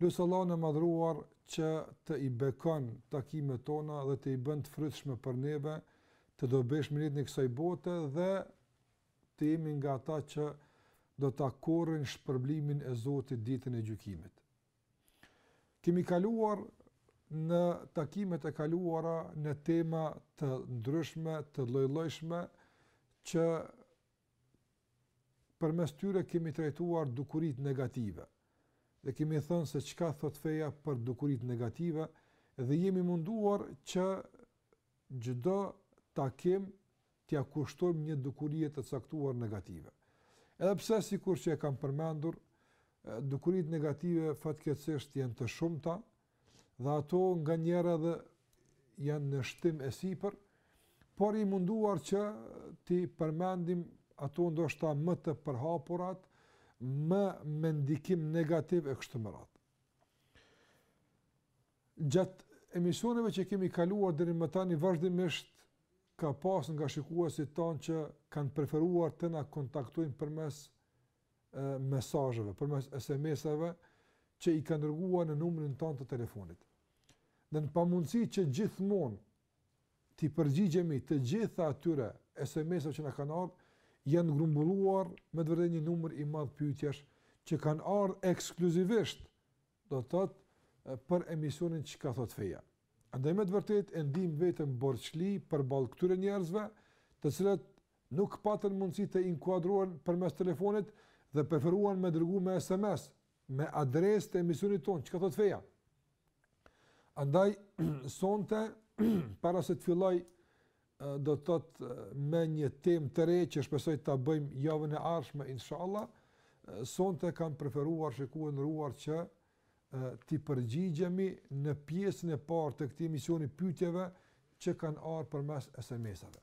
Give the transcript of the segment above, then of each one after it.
Lus Allahun e Madhëruar që të i bekon takimet tona dhe të i bën të frytshme për neve të dobishme rrit në kësaj bote dhe të jemi nga ata që do ta korrin shpërblimin e Zotit ditën e gjykimit. Kemi kaluar në takimet e kaluara në tema të ndryshme, të lloj-llojshme që përmes tyre kemi trajtuar dukuritë negative dhe kemi thënë se çka thotë feja për dukuritë negative dhe jemi munduar që çdo takim t'ia kushtojmë një dukurie të caktuar negative. Edhe pse sikur që e kam përmendur, dukuritë negative fatkeqësisht janë të shumta dhe ato nganjëherë edhe janë në shtim e sipër, por i munduar që t'i përmendim ato ndoshta më të përhapurat, më me ndikim negativ e kështu me radhë. Gjatë emisioneve që kemi kaluar deri më tani vazhdimisht ka pas nga shikuesit tanë që kanë preferuar të na kontaktojnë përmes mesazheve, përmes SMS-ave që i kanë dërguar në numrin tonë të telefonit. Dhe në pamundësi që gjithmonë t'i përgjigjemi të gjitha atyre SMS-ave që na kanë ardhë, janë grumbulluar me të vërtetë një numër i madhë pytjesh që kanë ardhë ekskluzivisht do të thotë për emisionin çka thotë feja. Andaj me të vërtetë e ndiejmë veten borxhli përballë këtyre njerëzve, të cilët nuk patën mundësi të inkuadrohen përmes telefonit dhe preferuan me dërgu me SMS, me adresë të emisionit tonë, çka thotë feja. Andaj sonte para se të filloj do të thotë me një temë të re që shpresoj ta bëjmë javën e ardhshme inshallah. Sonte kam preferuar shikues të nderuar që t'i përgjigjemi në pjesën e parë të këtij emisioni pyetjeve që kanë ardhur përmes SMS-ave.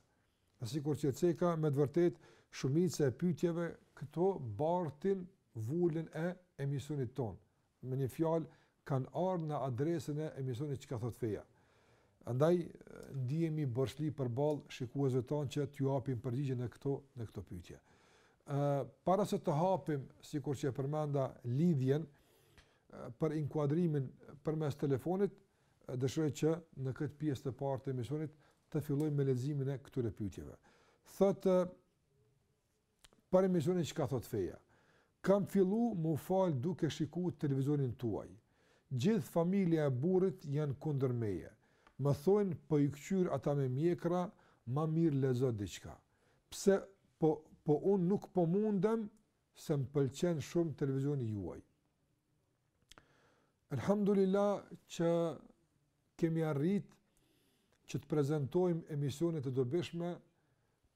Sikur që ceka me të vërtetë shumica e pyetjeve këto bartin vulën e emisionit tonë. Me një fjalë, kanë ardhur në adresën e emisionit Çka Thotë Feja. Andaj, ndihemi borxhli përballë shikuesve tanë që t'ju japim përgjigje në këto, në këto pyetje. Ë, para se të hapim, sikur që e përmenda, lidhjen për inkuadrimin përmes telefonit, dëshiroj që në këtë pjesë të parë të emisionit të fillojmë me leximin e këtyre pyetjeve. Thotë Për emisionin çka thot feja. Kam fillu mu fal duke shiku televizionin tuaj. Gjith familja e burrit jan kundër meje. Më thojn po i kqyr ata me mjekra ma mir lexo diçka. Pse po un nuk po mundem se më pëlqen shum televizioni juaj. Elhamdulilah që kemi arrit që të prezantojm emisione të dobishme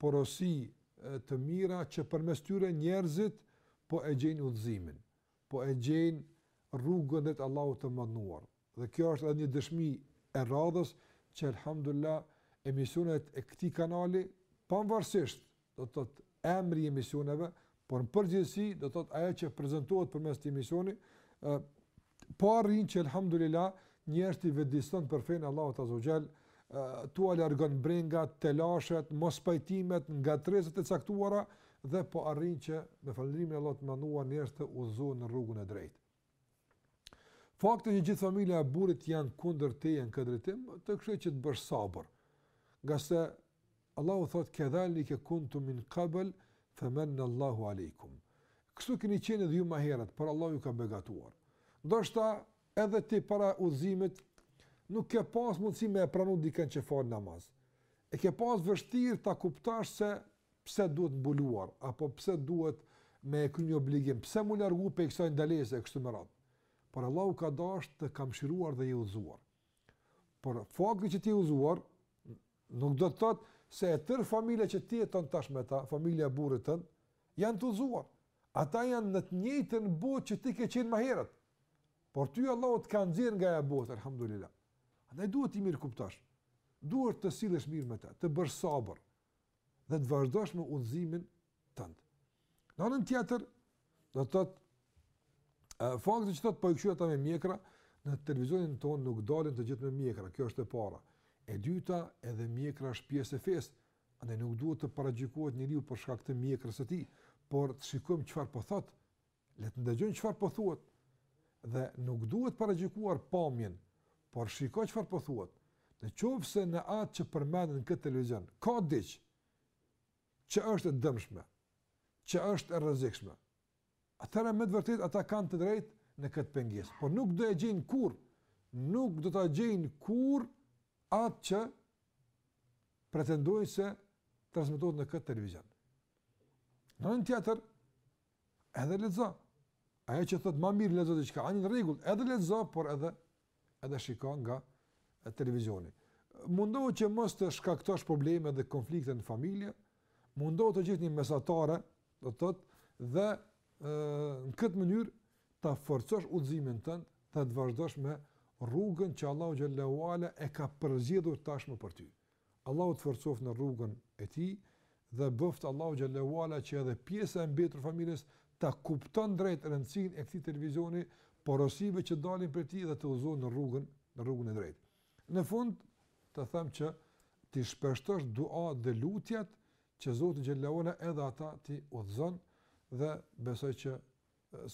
porosi të mira që përmes tyre njerëzit po e gjejnë udhëzimin, po e gjejnë rrugën drejt Allahut të Madhnuar. Dhe kjo është edhe një dëshmi e radhës që Elhamdullillah emisionet e këtij kanali, pavarësisht do të thotë emri i emisioneve, Por në përgjithësi, do të thotë ajo që prezantohet përmes këtij emisioni, ë po arrin që elhamdulillah njerëzit i vetëdijson për fenë e Allahut azze ue xhel, tua largon brengat, telashet, mospajtimet, ngatërresat e caktuara dhe po arrin që me falënderimin e Allahut të Madhnuar njerëzit të udhëzohen në rrugën e drejtë. Fakti që gjithë familja e burrit janë kundër teje në këtë drejtim, të këshilloj që të bësh sabër. Ngase Allahu thotë kedhalike kuntum min kabl fe menne Allahu alejkum. Kështu keni qenë edhe ju më herët, por Allahu ju ka begatuar. Ndoshta edhe ti para udhëzimit nuk ke pas mundësi me e pranu dikënd që fal namaz. E ke pas vështirë ta kuptosh se Pse duhet mbuluar, apo pse duhet me e kry një obligim, pse mu largu pej kësaj ndalese, e kështu me radhë. Por Allahu ka dashtë të ka mëshiruar dhe je udhëzuar. Por fakti që ti je udhëzuar, nuk do të thotë se e tërë familja që ti jeton tash me ta, familja e burrit tënd, janë të udhëzuar. Ata janë në të njëjtën botë që ti ke qenë më herët. Por ty Allahu të ka nxjerr nga ajo botë, alhamdulillah. Andaj duhet t'i mirëkuptosh. Duhet të sillesh mirë me ta, të bësh sabër. dhe të vazhdosh me udhëzimin tënd. Në anën tjetër, do të thotë ë fakti që thotë po i kqyr ata me mjekra në televizionin tonë nuk dalin të gjithë me mjekra, kjo është e para. E dyta, edhe mjekra është pjesë e fesë, andaj nuk duhet të paragjykohet njeriu për shkak të mjekrës së tij, por të shikojmë çfarë po thotë Le të ndëgjojnë çfarë po thuhet. Dhe nuk duhet paragjykuar pamjen, por shiko çfarë po thuhet. Në qoftë se në atë që përmendet në këtë televizion, ka diç që është e dëmshme, që është e rrezikshme, atëherë me të vërtetë ata kanë të drejt në këtë pengesë, por nuk do e gjejnë kurrë, nuk do ta gjejnë kurrë atë që pretendojnë se transmetohet në këtë televizion. Në anën tjetër, Edhe lexo. Ajo që thot më mirë lexo diçka, ani në rregull, edhe lexo, por edhe edhe shiko nga televizioni. Mundohu që mos të shkaktosh probleme dhe konflikte në familje, mundohu të gjejsh një mesatare, do të thot, dhe në këtë mënyrë ta forcosh udhëzimin tënd, dhe të vazhdosh me rrugën që Allahu xhelle ue ala e ka përzgjedhur tashmë për ty. Allahu të forcoftë në rrugën e tij dhe bëftë Allahu xhelle ue ala që edhe pjesa e mbetur e familjes ta kupton drejt rëndësinë e këtij televizioni, porosive që dalin prej tij dhe të udhëzohen në rrugën, në rrugën e drejtë. Në fund të them që t'i shpeshtosh duatë dhe lutjet që Zoti xhelle ue ala edhe ata t'i udhëzon dhe besoj që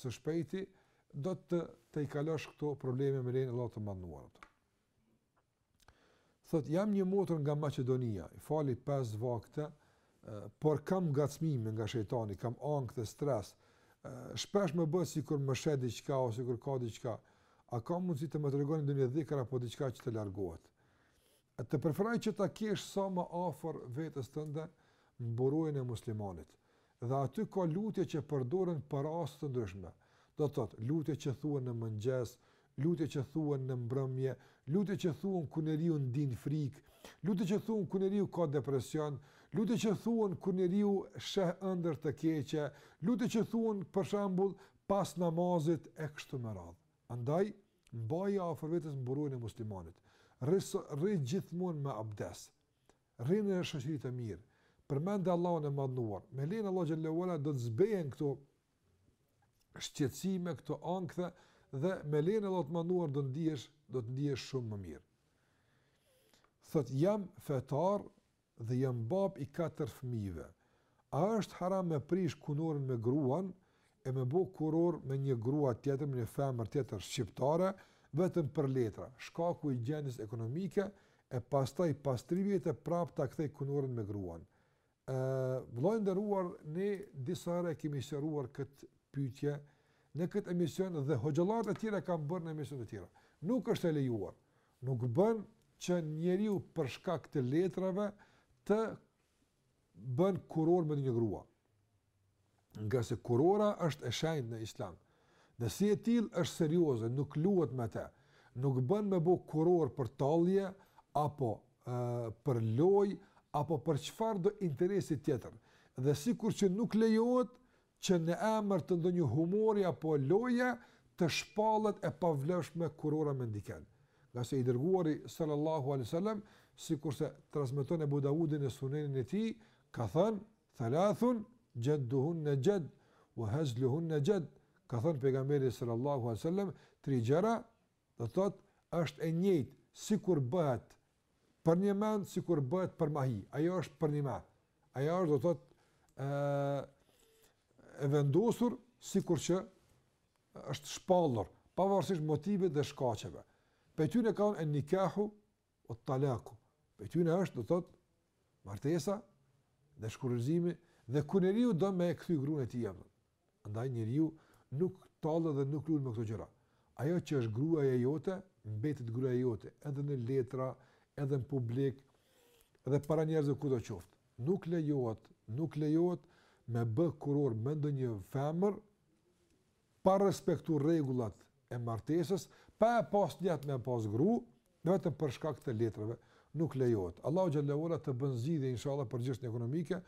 së shpejti do t'i tejkalosh këto probleme me lejen e Allahut të madhnuar. Thotë, jam një motër nga Maqedonia, i fali pesë vakte, por kam ngacmime nga shejtani, kam ankth e stres, shpesh më bëhet sikur më sheh diçka, o sikur ka diçka, a ka mundësi të më tregoni ndonjë dhikër apo diçka që të largohet. Të preferoj që ta kesh sa më afër vetes tënde mburojën e muslimanit. Dhe aty ka lutje që përdoren për raste të ndryshme, do të thotë, lutje që thuhen në mëngjes, lutje që thuhen në mbrëmje, lutje që thuhen kur njeriu ndin frikë, lutje që thuhen kur njeriu ka depresion, lutje që thuhen kur njeriu sheh ëndërr të keqe, lutje që thuhen, për shembull, pas namazit e kështu me radhë. Andaj, mbaje afër vetes mburojën e muslimanit. Rri gjithmonë me abdes. Rri në shoqëri të mirë, përmendë Allahun e Madhënuar, me lejen e Allahut xhelle ue ala do të zbehen këto shqetësime, këto ankthe dhe me lejen e Allahut të Madhënuar do ndihesh, do të ndihesh shumë më mirë. Thot jam fetar dhe jam bab i katër fëmijëve. A është haram me prish kunorën me gruan e me bo kuror me një grua tjetër me një femër tjetër shqiptare vetëm për letra shkaku i gjendjes ekonomike e pastaj pas tri vjete prap ta kthej kunorën me gruan ë vëlla i nderuar ne disa herë e kemi sqaruar kët pyetje në kët emision dhe hoxhallarët e tjerë e kanë bërë në emisione të tjera nuk është e lejuar nuk bën që njeriu për shkak të letrave të bën kurorë me një grua. Ngase kurora është e shenjtë në Islam. Dhe si e tillë është serioze, nuk luhet me të. Nuk bën me bo kurorë për tallje apo ë për lojë apo për çfarëdo interesi tjetër. Dhe sikur që nuk lejohet që në emër të ndonjë humori apo loje të shpallet e pavlefshme kurora me ndikënd. Ngase i Dërguari, sallallahu alejhi ve sellem, sikurse transmeton Ebu Daudi në Sunenin e tij, ka thënë, Thalathun, xhidduhunna xhidd, ve hezluhunna xhidd, ka thënë Pejgamberi, sallallahu alejhi ve sellem, tri gjëra, do të thotë, është e njëjtë sikur bëhet Për një mend sikur bëhet për mahi, ajo është për një mend. Ajo është do të thotë ë e vendosur sikur që është shpallur, pavarësisht motivit dhe shkaqeve. Prej tyre ka thënë en-nikahu ve talaku. Prej tyne është do të thotë martesa dhe shkurorëzimi dhe kur njeriu do me e kthy grunë e tij. Andaj njeriu nuk tallet dhe nuk lun me këto gjëra. Ajo që është gruaja jote, mbetet gruaja jote, edhe në letra, edhe në publik, edhe para njerëzve kudo qoftë. Nuk lejohet, nuk lejohet me bë kurorë me ndonjë femër pa respektu rregullat e martesës, pa e pas nijet me e pas gru, Vetëm për shkak të letrave nuk lejohet. Allahu xhel-le ve ala të bën zgjidhje inshallah për çështjen ekonomike,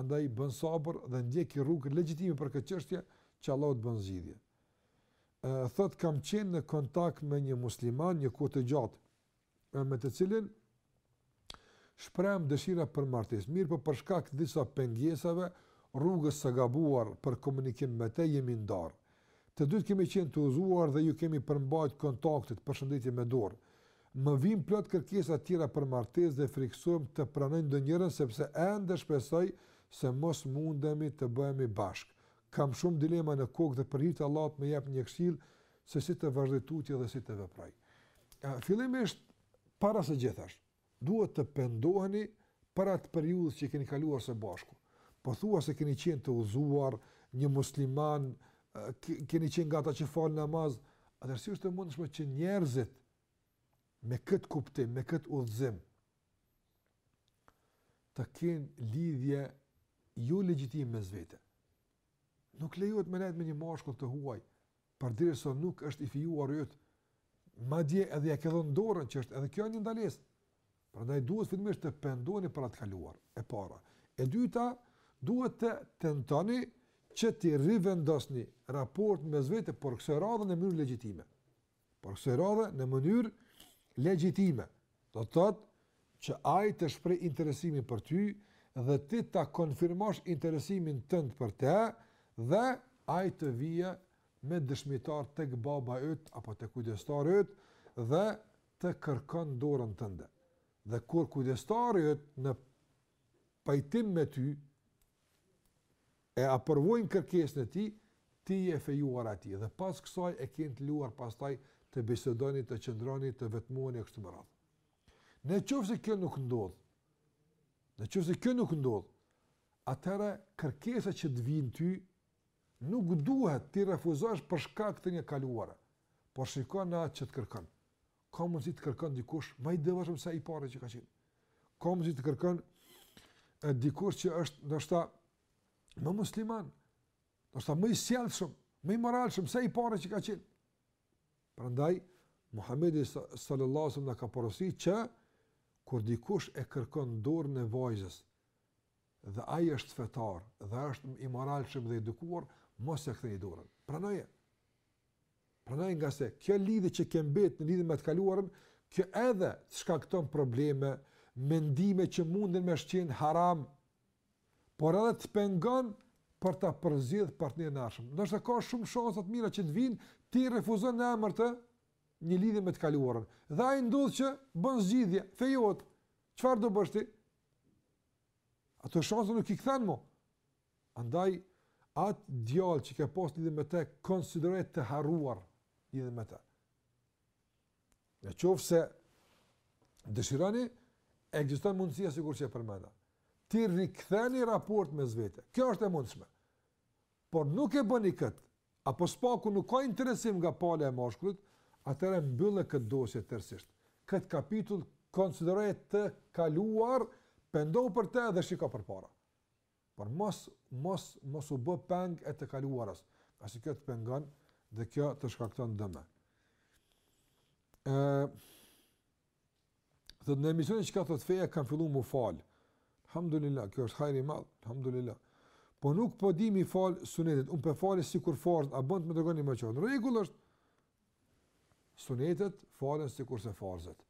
andaj bën sabër dhe ndjeki rrugën legjitime për këtë çështje që Allahu të bën zgjidhje. Ë thotë kam qenë në kontakt me një musliman një kohë të gjatë, me të cilin shprehëm dëshirën për martesë, mirëpo për shkak të disa pengesave, rrugës së gabuar për komunikim me të, jemi ndarë. Të dytë kemi qenë të udhëzuar dhe ju kemi përmbajt kontaktit, përshëndetje me dorë. Më vijnë plot kërkesa tjera për martesë dhe frikësohem të pranoj ndonjërën sepse ende shpresoj se mos mundemi të bëhemi bashkë. Kam shumë dilema në kokë dhe për hir të Allahut më jep një këshillë se si të vazhdoj tutje dhe si të veproj. Fillimisht Para se gjithash, duhet të pendoheni për atë periudhë që keni kaluar së bashku. Po thua se keni qenë të udhëzuar, një musliman, keni qenë nga ata që falin namaz, atëherë si është e mundshme që njerëzit me këtë kuptim, me këtë udhëzim të kenë lidhje jo legjitime mes vete. Nuk lejohet me nejt me një mashkull të huaj, përderisa nuk është i fejuari yt, madje edhe ia ke dhënë dorën që është edhe kjo një ndalesë. Prandaj duhet fillimisht të pendoheni për atë të kaluar. E para, e dyta, duhet të tentoni që të rivendosni raport mes vete por kësaj radhe në mënyrë legjitime. Por kësaj radhe në mënyrë legjitime. Do të thotë që ai të shprehë interesimin për ty dhe ti ta konfirmosh interesimin tënd për të dhe ai të vijë me dëshmitar tek baba yt apo tek kujdestari yt dhe të kërkon dorën tënde. Dhe kur kujdestari yt në pajtim me ty E aprovojnë kërkesën e tij, ti je e fejuara e tij, dhe pas kësaj e keni të lejuar pastaj të bisedoni, të qëndroni, të vetmoheni e kështu me radhë. Në qoftë se kjo nuk ndodh, në qoftë se kjo nuk ndodh, atëherë kërkesa që të vijnë ty nuk duhet t'i refuzosh për shkak të një kaluare, por shikon atë që të kërkon. Ka mundësi të kërkon dikush më i devotshëm se i pari që ka qenë. Ka mundësi të kërkon e, dikush që është ndoshta më musliman, ndoshta më i sjellshëm, më i moralshëm se i pari që ka qenë. Prandaj Muhamedi sallallahu alaihi wasallam na ka porositur që kur dikush e kërkon dorën e vajzës dhe ai është fetar dhe është i moralshëm dhe i edukuar, mos e kthej dorën. Pranoje. Prandaj nga se kjo lidhje që ke mbet në lidhje me të kaluarën, kjo edhe të shkakton probleme, mendime që munden me qenë haram, por edhe të pengon për ta përzgjedh partnerin e ardhshëm. Ndoshta ka shumë shansa të mira që të vijnë, ti i refuzon në emër të një lidhje me të kaluarën. Dhe ai ndodh që bën zgjidhje, fejohet, çfarë do bësh ti? Ato shansa nuk i kthen mo. Andaj, atë djalë që ke pas lidhje me të, konsideroje të harruar lidhjen me të. Në qoftë se dëshironi, ekziston mundësia sikur që e përmenda. T'i riktheni raportet mes vete. Kjo është e mundshme. Por nuk e bëni kët. Apo së paku nuk ka interesim nga pala e mashkullit, atëherë mbylle këtë dosje tërësisht. Kët kapitull konsideroje të kaluar, pendohu për të dhe shiko përpara. Por mos mos mos u bë peng e të kaluarës, pasi kjo të pengon dhe kjo të shkakton dëme. Ë Dhe në emisionin Çka thotë feja, kam fillu mu falë. Alhamdulillah, kjo është hajr i madh, alhamdulillah. Po nuk po di m'i fal sunetet, un po fal sikur farz, a bën të më dërgoni më çon. Rregull është sunetet falen sikurse farzet.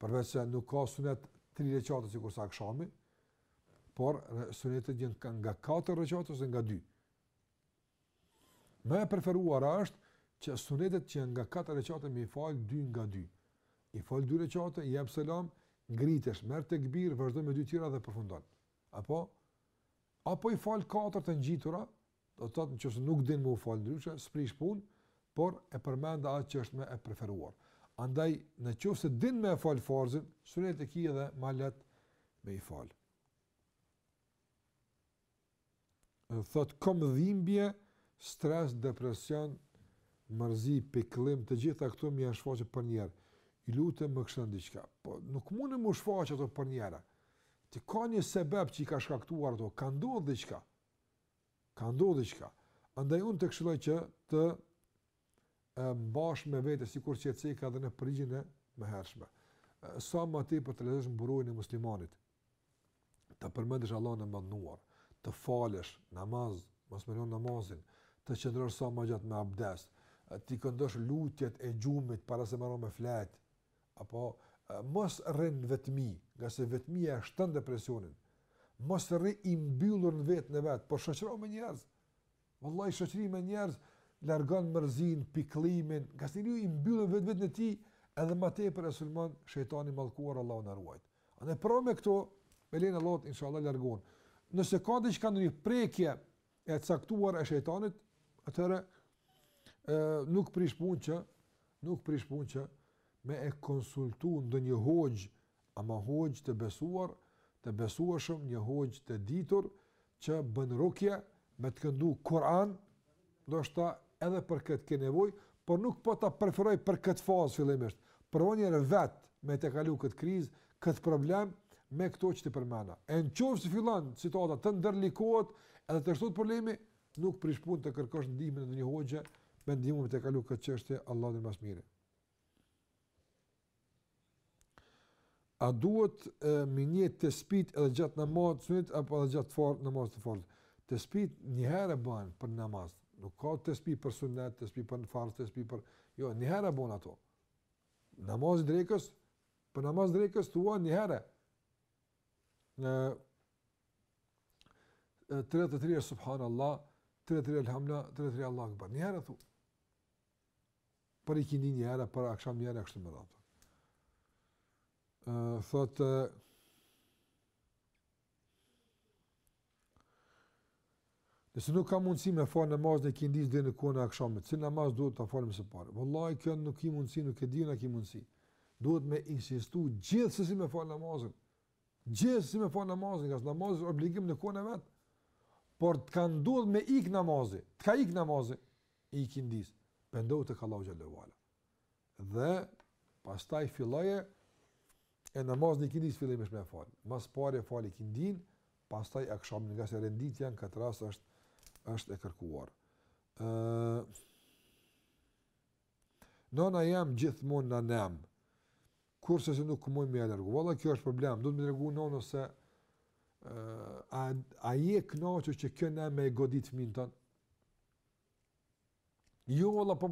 përveç se nuk ka sunet tri rekate sikurse akshami, por sunetet janë kanë nga katër rekate ose nga dy. Më e preferuar është që sunetet që janë nga katër rekate me i fal dy nga dy. I fal dy rekate, jep selam, ngritesh, merr tekbir, vazhdon me dy tjera dhe përfundon. Apo apo i fal katër të ngjitura, Do të thotë në qoftë se nuk din me u fal ndryshe, s'prish punë, por e përmenda atë që është më e preferuar. Andaj, në qoftë se din me e fal farzin, sunetet e ki edhe ma lehtë me i fal. Dhe thotë, kom dhimbje, stres, depresion, mërzi, pikllim, të gjitha këto m'u kanë shfaqë përnjëherë. Ju lutem më këshilloni diçka. Po, nuk munen me u shfaqë ato përnjëherë. Ti ka një sebep që i ka shkaktuar ato, ka ndodhë diçka. Ka ndodhur diçka. Andaj unë të këshilloj që të e mbash me vete sikur që e ceka edhe në përgjigjen e mëhershme. Sa më tepër të lexosh mburojën e muslimanit, të përmendësh Allahun e madhnuar, të falësh namaz, mos me lënë namazin, të qëndrosh sa më gjatë me abdest, t'i këndosh lutjet e gjumit para se merr me fjet, Apo mos rri në vetmi, ngase vetmia e shton depresionin. Mos rri i mbyllur në vetvete, por shoqërohu me njerëz. Vëllai shoqërimi me njerëz largon mërzinë, pikëllimin, ngase njeriu i mbyllur në vetveten e tij, edhe më tepër e sulmon shejtani i mallkuar Allahu na ruajtë. Andaj provo me këto, me lejen e Allahut inshallah largohen. Nëse ka diçka ndonjë prekje e caktuar e shejtanit, atëherë ë nuk prish punë që nuk prish punë që me e konsultu ndonjë hoxhë, ama hoxhë të besuar, të besueshëm, një hoxhë të ditur që bën rukje me të këndu Kur'an, ndoshta edhe për këtë ke nevojë, por nuk po ta preferoj për këtë fazë fillimisht. Provoni edhe vetë me tejkalu këtë krizë, këtë problem me këto që të përmenda. E në qoftë se fillon situata, të ndërlikohet edhe të shtohet problemi, nuk prish punë të kërkosh ndihmën e një hoxhe, me ndihmu me tejkalu këtë çështje, Allahu e di më së miri. A duhet e, me njeh tespih edhe gjatë namazit sunet, apo edhe gjatë të farë në matë të farë? Të spit njëherë e banë për në matë, nuk ka tespih për sunet, tespih për farz, tespih për... Jo, njëherë i ban ato. Namaz drekës, Për namaz drekës thua një herë. 33 subhanallah 33 elhamdulilah, 33 Allahu akbar. Një herë thua. Për ikindi një herë, për aksham një herë kështu me radhë. Ë thotë Nëse nuk ka mundësi me fal namazin e ikindisë deri në kohën e akshamit, cilin namaz duhet ta falim së pari? Vallahi kjo nuk ki mundësi, nuk e di unë a ki mundësi. Duhet me insistu gjithsesi me fal namazin. Gjithsesi me fal namazin, ngase namazi është obligim në kohën e vet. Por të ka ndodhur me ik namazi, të ka ik namazi i ikindisë. Pendohu tek Allahu xhelle ve ala. Dhe pastaj filloje namazin e ikindisë fillimisht me fal. Më së pari e fal ikindinë, pastaj akshamin, ngase renditja në këtë rast është është e kërkuar. Ë Nana jem gjithmonë na nam. Kurrsesi nuk mund me e largu. Valla kjo është problem. Duhet me i tregu nanës se ë a a je e kënaqur që kjo namë me e godit fëmin tan? Jo valla po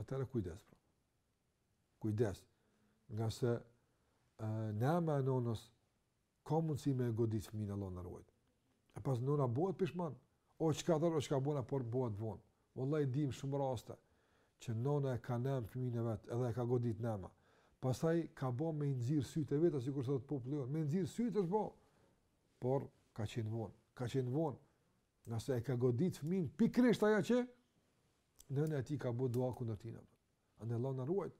atëherë kujdes. Pra. Kujdes. Ngase e, nëma e nonës ka mundësi me e godit fëmin Allah na ruajt. E pasaj nona bëhet pishman. O që ka thënë, o që ka bo nona, por bëhet vonë. Valla i dim shumë raste që nona e ka nëm fëmin e vet edhe e ka godit nëma. Pasaj ka bo me i nxjerrë sytë e vet, sikurse thotë populli jonë. Me i nxjerrë sytë është bo. Por ka qenë vonë. Ka qenë vonë. Ngase e ka godit fëmin, pikrisht aja që, nëna e tij ka bo dua kundër tina. Andaj Allah na ruajt,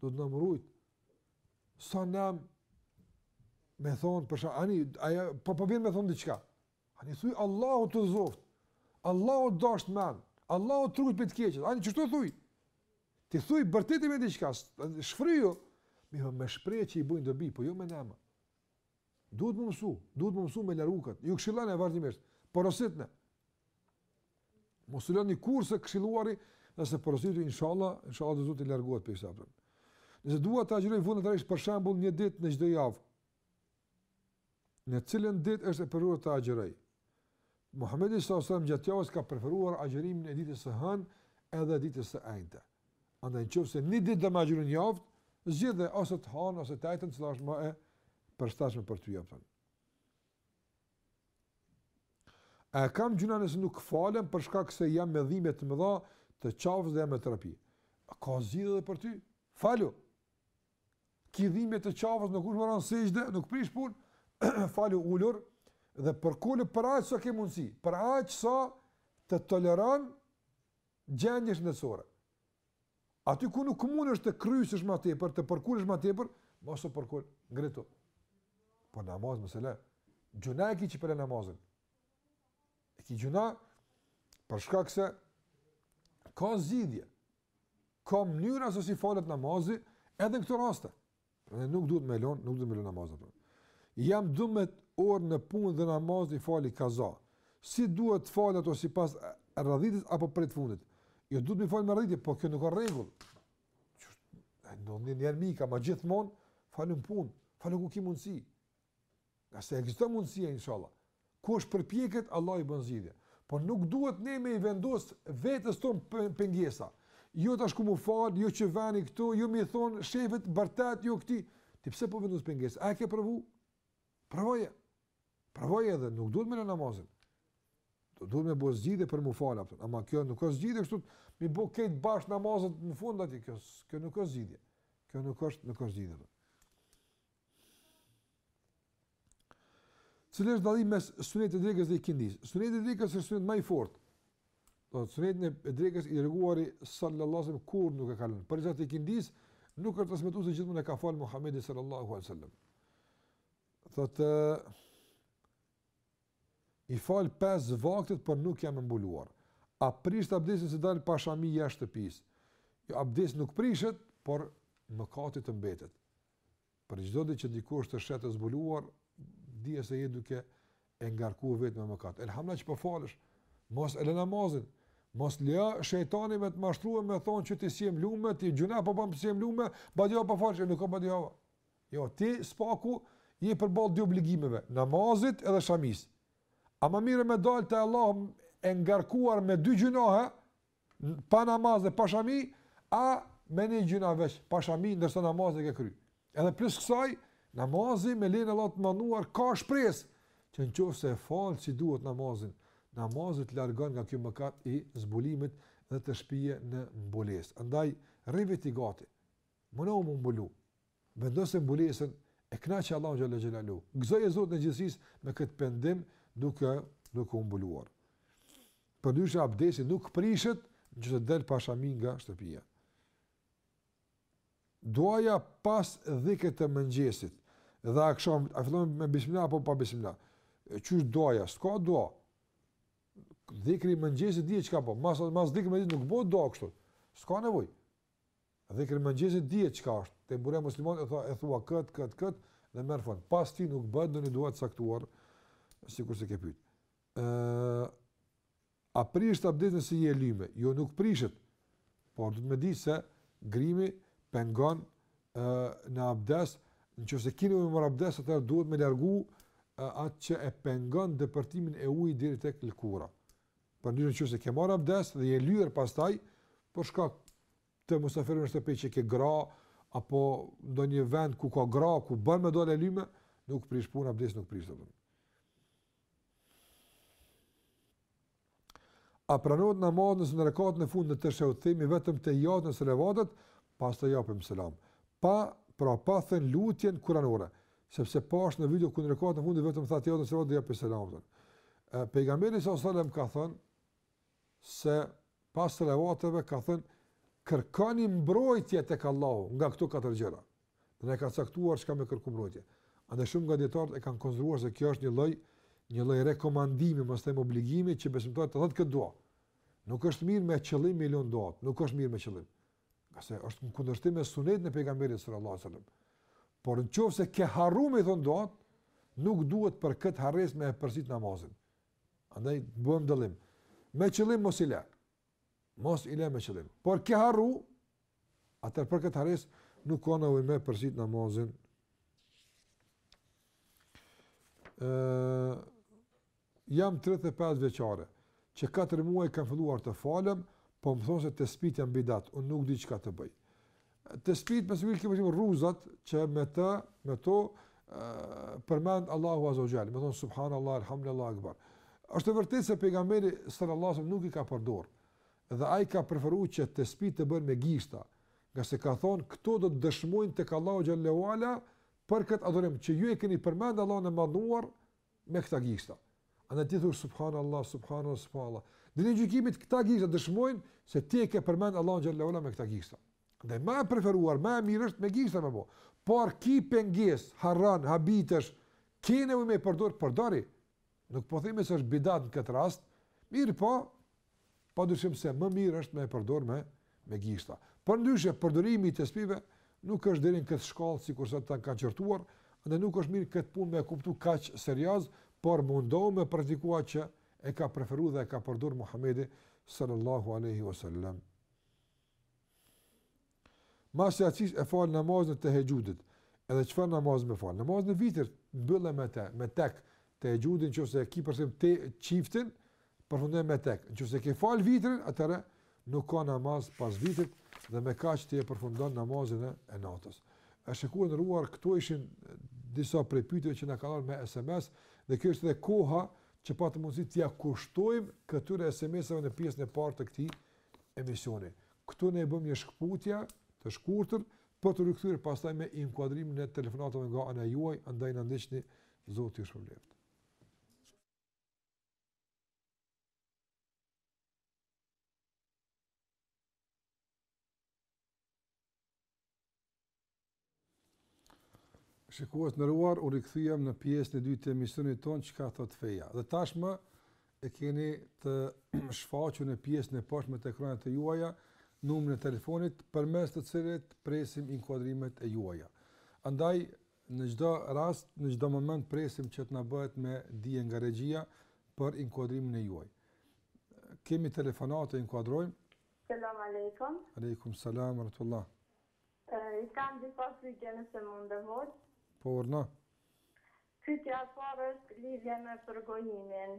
duhet ne me u ruajt. S'e nam, me thonë, për shembull, ani, aja, po po vjen me thonë diçka. Ani, thuj, Allahu t'udhëzoft, Allahu të dhasht men, Allahu të rujt prej të keqes, ani, qështu thuj? Ti thuj, bërtiti me diçka, shfryju, mi me shprehje që i bujnë dobi, po jo me nama. Duhet m'u mësu, duhet m'u mësu me largu këtë. Ju këshillone vazhdimisht, porositne. Mos e lëni kurrë së këshilluari, dhe së porositur, inshallah, inshallah do të largohet prej kësaj pune. Nëse dua të agjëroj vullnetarisht për shembull një ditë në çdo javë, në cilën ditë është e preferuar të agjëroj? Muhamedi sallallahu alajhi wasallam gjatë javës ka preferuar agjërimin e ditës së hënë edhe ditës së enjte. Andaj nëse një ditë do me agjëru n'javë, zgjidhe ose të hënë ose të enjten, cila është më e përshtatshme për ty apo. A kam gjynah nëse nuk falem për shkak se jam me dhimbje të mëdha të qafës dhe jam në terapi. A ka zgjidhje për ty? Falu. Ki dhimbje të qafës, nuk mund të bish n'sexhde, nuk prish punë, falu ulur dhe përkulu për aq sa ke mundësi, për aq sa të toleron gjendja shëndetësore. Aty ku nuk mundesh të kryesësh më tepër, të përkulesh më tepër, mos u përkul, ngritu. Po namazin mos e lë. Gjynah e ki që po e le namazin. E ki gjynah për shkak se ka zgjidhje. ka mënyra se si falet namazi edhe në këto raste. Prandaj nuk duhet me lën, nuk duhet me lën namazin. Pra. Jam 12 orë në punë dhe namazet i fali kaza. Si duhet t'i fal ato sipas radhitjes apo prej fundit? Jo duhet me fal me radhitje, po kjo nuk ka n'rregull. Hajde një herë nëse ka, ama gjithmonë falu n'punë, falu ku ki mundsi. Ngase ekziston mundësia inshallah. Kush përpjeket, Allah i bën zgjidhje. Po nuk duhet ne me i vendos vetes tonë pengesa. Jo tash ku me fal, jo që vani këtu, jo më thon shefi, bërtet jo këti. Ti pse po vendos pengesa? A e ke provu? Provoje. Provoje edhe nuk duhet me lën namazin. Do duhet me bëj zgjidhje për me fal apo. Ama kjo nuk është zgjidhje kështu. M'i bë krejt bashk namazet në fund aty kjo. Kjo nuk është zgjidhje. Kjo nuk është nuk është zgjidhje. Cili është dallimi mes sunetit të drekës dhe ikindisë? Suneti i drekës është sunet më i fortë. Pra sunetin e drekës i dërguari sallallahu alaihi wasallam kurrë nuk e ka lënë. Për atë të ikindisë nuk është transmetuar se gjithmonë e ka fal Muhamedi sallallahu alaihi wasallam. Thotë i fal pesë vaktet por nuk jam mbuluar. A prishet abdesi nëse dal pa shami jashtë shtëpisë? Jo abdesi nuk prishet, por mëkati të mbetet. Për çdo ditë që dikush të sheh të zbuluar, dije se je duke e ngarkuar veten me mëkat. Elhamdullah që po falësh. Mos e lë namazin. Mos lejo shejtanin me të mashtruar me thanë që ti s'je mbulume, ti gjynah po bën s'je mbulume, badihava po falësh, nuk ka badihava. Jo, ti spaku je përballë dy obligimeve, namazit edhe shamisë. A më mirë me dalë te Allahu e ngarkuar me dy gjynahe, pa namaz dhe pa shami, a me një gjynah veç, pa shami, ndërsa namazin e ke kry. Edhe plus kësaj, namazi me lejen e Allahut të madhëruar ka shpresë, që në qofë se e fal si duhet namazin, namazi të largon nga ky mëkat i zbulimit dhe të shpie në mbulesë. Andaj, rri veç gati, meno m'u mbulu, Vendose mbulesën, e kënaqi Allahun xhalla xhelalu. Gëzoje Zotin e Gjithësisë me këtë pendim duke duke u mbuluar. Përndryshe abdesi nuk prishet nëse del pa shami nga shtëpia. Duaja pas dhikrit të mëngjesit dhe akshamit, a fillon me bismillah apo pa bismillah? Qysh duaja, s'ka dua. Dhikri i mëngjesit dihet çka po, mas mas dhikrit nuk bëhet dua kështu. S'ka nevojë. Dhikri i mëngjesit dihet çka është, te Mburoja e muslimanit e tha e thua kët kët kët dhe merr fund. Pas tij nuk bëhet ndonjë dua e caktuar sikur se ke pyet. Ë a prishet abdesti nëse je lyme? Jo nuk prishet. Por duhet me ditë se grimi pengon ë në abdest, nëse ke me marrë abdest atë duhet me largu atë që e pengon depërtimin e ujit deri tek lëkura. Përndryshe nëse ke marrë abdes dhe je lyer pastaj për shkak të mysafirëve në shtëpi që ke gra apo ndonjë vend ku ka gra ku bën me dalë e lyme, nuk prish punë abdesi nuk prishet domethënë. A pranohet namazi nëse në rekatin e fundit në teshehud themi vetëm tehijatin, salavatet, pastaj japim selam. Pa, pra pa thënë lutjen kuranore, sepse pashë një video ku në rekatin e fundit vetëm tha tehijatin dhe jep selam. Ë pejgamberi alejhi selam ka thënë se pas selavateve ka thënë kërkoni mbrojtje tek Allahu nga këto katër gjëra. Dhe ne ka caktuar çka me kërku mbrojtje. Andaj shumë nga dijetarët e kanë konsideruar se kjo është një lloj një lloj rekomandimi, mos them obligimi që besimtari të thotë këtë dua. Nuk është mirë me qëllim me i lanë duat, nuk është mirë me qëllim. Ngase është në kundërshtim me sunetin e pejgamberit sallallahu alajhi wasallam. Por në qoftë se ke harru me thon duat, nuk duhet për kët harresë me përsit namazin. Andaj bëjmë dallim. Me qëllim mos i lë. Mos i lë me qëllim. Por ke harru, atëherë për kët harresë nuk ka nevojë me përsit namazin. Ëh Jam tridhjetë e pesë vjeçare, që katër muaj kam filluar të falem, po më thonë se tespit janë bidat, unë nuk di çka të bëj. Tespit me siguri ke rruzat që me të, me to përmend Allahu Azza wa Jall, me thonë subhanallahu elhamdulilah Allahu ekber. Është e vërtetë se pejgamberi sallallahu alaihi wasallam nuk i ka përdorur dhe ai ka preferuar që tespit të bëhen me gishta, ngase ka thonë këto do të dëshmojnë tek Allahu xhallahu ala për këtë adhurim që ju e keni përmend Allahun e madhëruar me këta gishta. Andaj ti thua subhanallahu subhanallahu subhanallahu. Ditën e gjykimit këta gishta dëshmojnë se ti e ke përmend Allahun xhallahu ala me këta gishta. Andaj më e preferuar, më e mirë është me gishta më po. Por ki pengesë, harron, habitesh, ke nevojë me përdor, përdori. Nuk po themi se është bidat në këtë rast, mirëpo, pa dyshim se më mirë është me e përdorë me, me gishta. Përndryshe, përdorimi i tespive nuk është deri në këtë shkallë sikurse të kanë qortuar, dhe nuk është mirë këtë punë me e kuptu kaq serioz, por mundohu me praktiku atë që e ka preferu dhe e ka përdorë Muhammedi sallallahu aleyhi wa sallam. Mas jacis e fali namazin e tehexhudit, edhe çfarë namaz me fal? Namazin e vitrit, mbylle me të, me tek, tehexhudin nëse e ke përsëritë çiftin, përfundoje me tek. Nëse ke fal vitrin, atëherë nuk ka namaz pas vitrit dhe me kaq ti e përfundon namazin e, e natës. E shikues të nderuar, këto ishin disa prej pyetjeve që na kanë ardhur me SMS dhe kjo është edhe koha që patëm mundësi t'ja kushtojmë këtyre SMS-eve në pjesën e parë të këtij emisioni. Këtu ne e bëjmë një shkëputje të shkurtër për t'u rikthyer pastaj me inkuadrimin e telefonatave nga ana juaj, andaj na ndiqni Zoti ju shpërbleftë. Shikues të nderuar, u rikthyem në pjesën e dytë të emisionit ton çka thot feja. Dhe tashmë e keni të shfaqur në pjesën e poshtme të ekraneve të juaja numrin e telefonit përmes të cilit presim inkuadrimet e juaja. Andaj në çdo rast, në çdo moment presim që të na bëhet me dije nga regjia për inkuadrimin e juaj. Kemi telefonatë e inkuadrojmë. Selam aleikum. Aleikum selam ورحمة الله. I kam disa pyetje nëse mundem hoxh. Po urdhno. Pyetja e parë është në lidhje me përgojimin.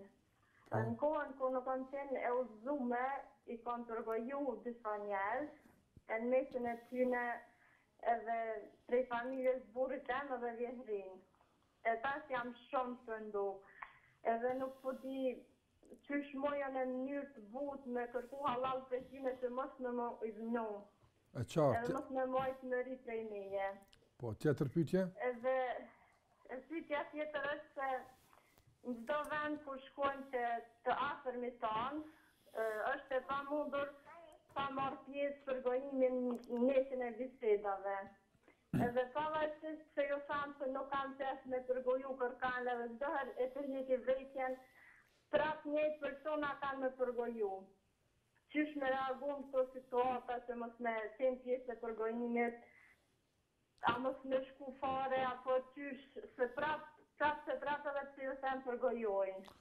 Në kohën kur nuk kam qenë e udhëzume, i kam përgoju disa njerëz, e në mesin e tyne edhe prej familjes burrit tem edhe vjehrrin. E tash jam shumë pendu, edhe nuk po di Qysh me gjet ni mnyrë të butë me kërku hallall prej tyne që mos m'u hidhnu E qartë. Edhe mos me majt mëri prej meje. Po, tjetër pyetje? Edhe, e pyetja tjetër është se në çdo vend ku shkojmë te të afërmit tanë është e pamundur pa marrë pjesë përgojimi në mesin e bisedave. Edhe pavarësisht pse ju them se nuk kam qef me përgoju kur kanë edhe çdo herë ua tërheqi vërejtjen prap njëjtët persona kanë me përgoju. Qysh me reagu në këto situata që mos me qenë pjesë e përgojimit a mos me shku fare apo qysh se prap prap se prap edhe pse ju them përgojojnë.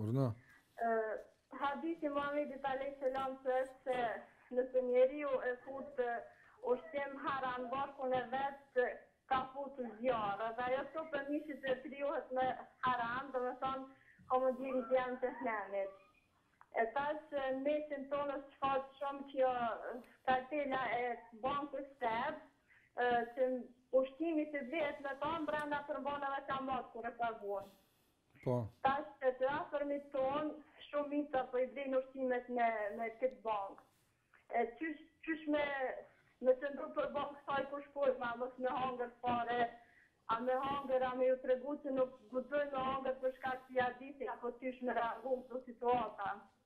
Urdhno. Hadithi i Muhamedit alejhi selam thotë se nëse njeriu e fut ushqim haram në barkun e vet ka fut zjarr dhe ajo copë e mishit që krijohet me haram, domethënë ka me u djeg në zjerm të xhehenemit. E tash në mesin tonë është shfaqë shumë kjo kartela e bankës TEB që ushqimi që blehet me ta mbrenda përmban edhe kamat kur e paguan. Po. Tash që të afërmit tonë shumica po i blejnë ushqimet me me këtë bankë. E qysh qysh me me qëndru përballë kësaj ku shkojmë, a mos me hangër fare, a me hangër, a me ju tregu që nuk guxojmë me hangër për shkak se ja di se apo qysh me reagu në këto situata.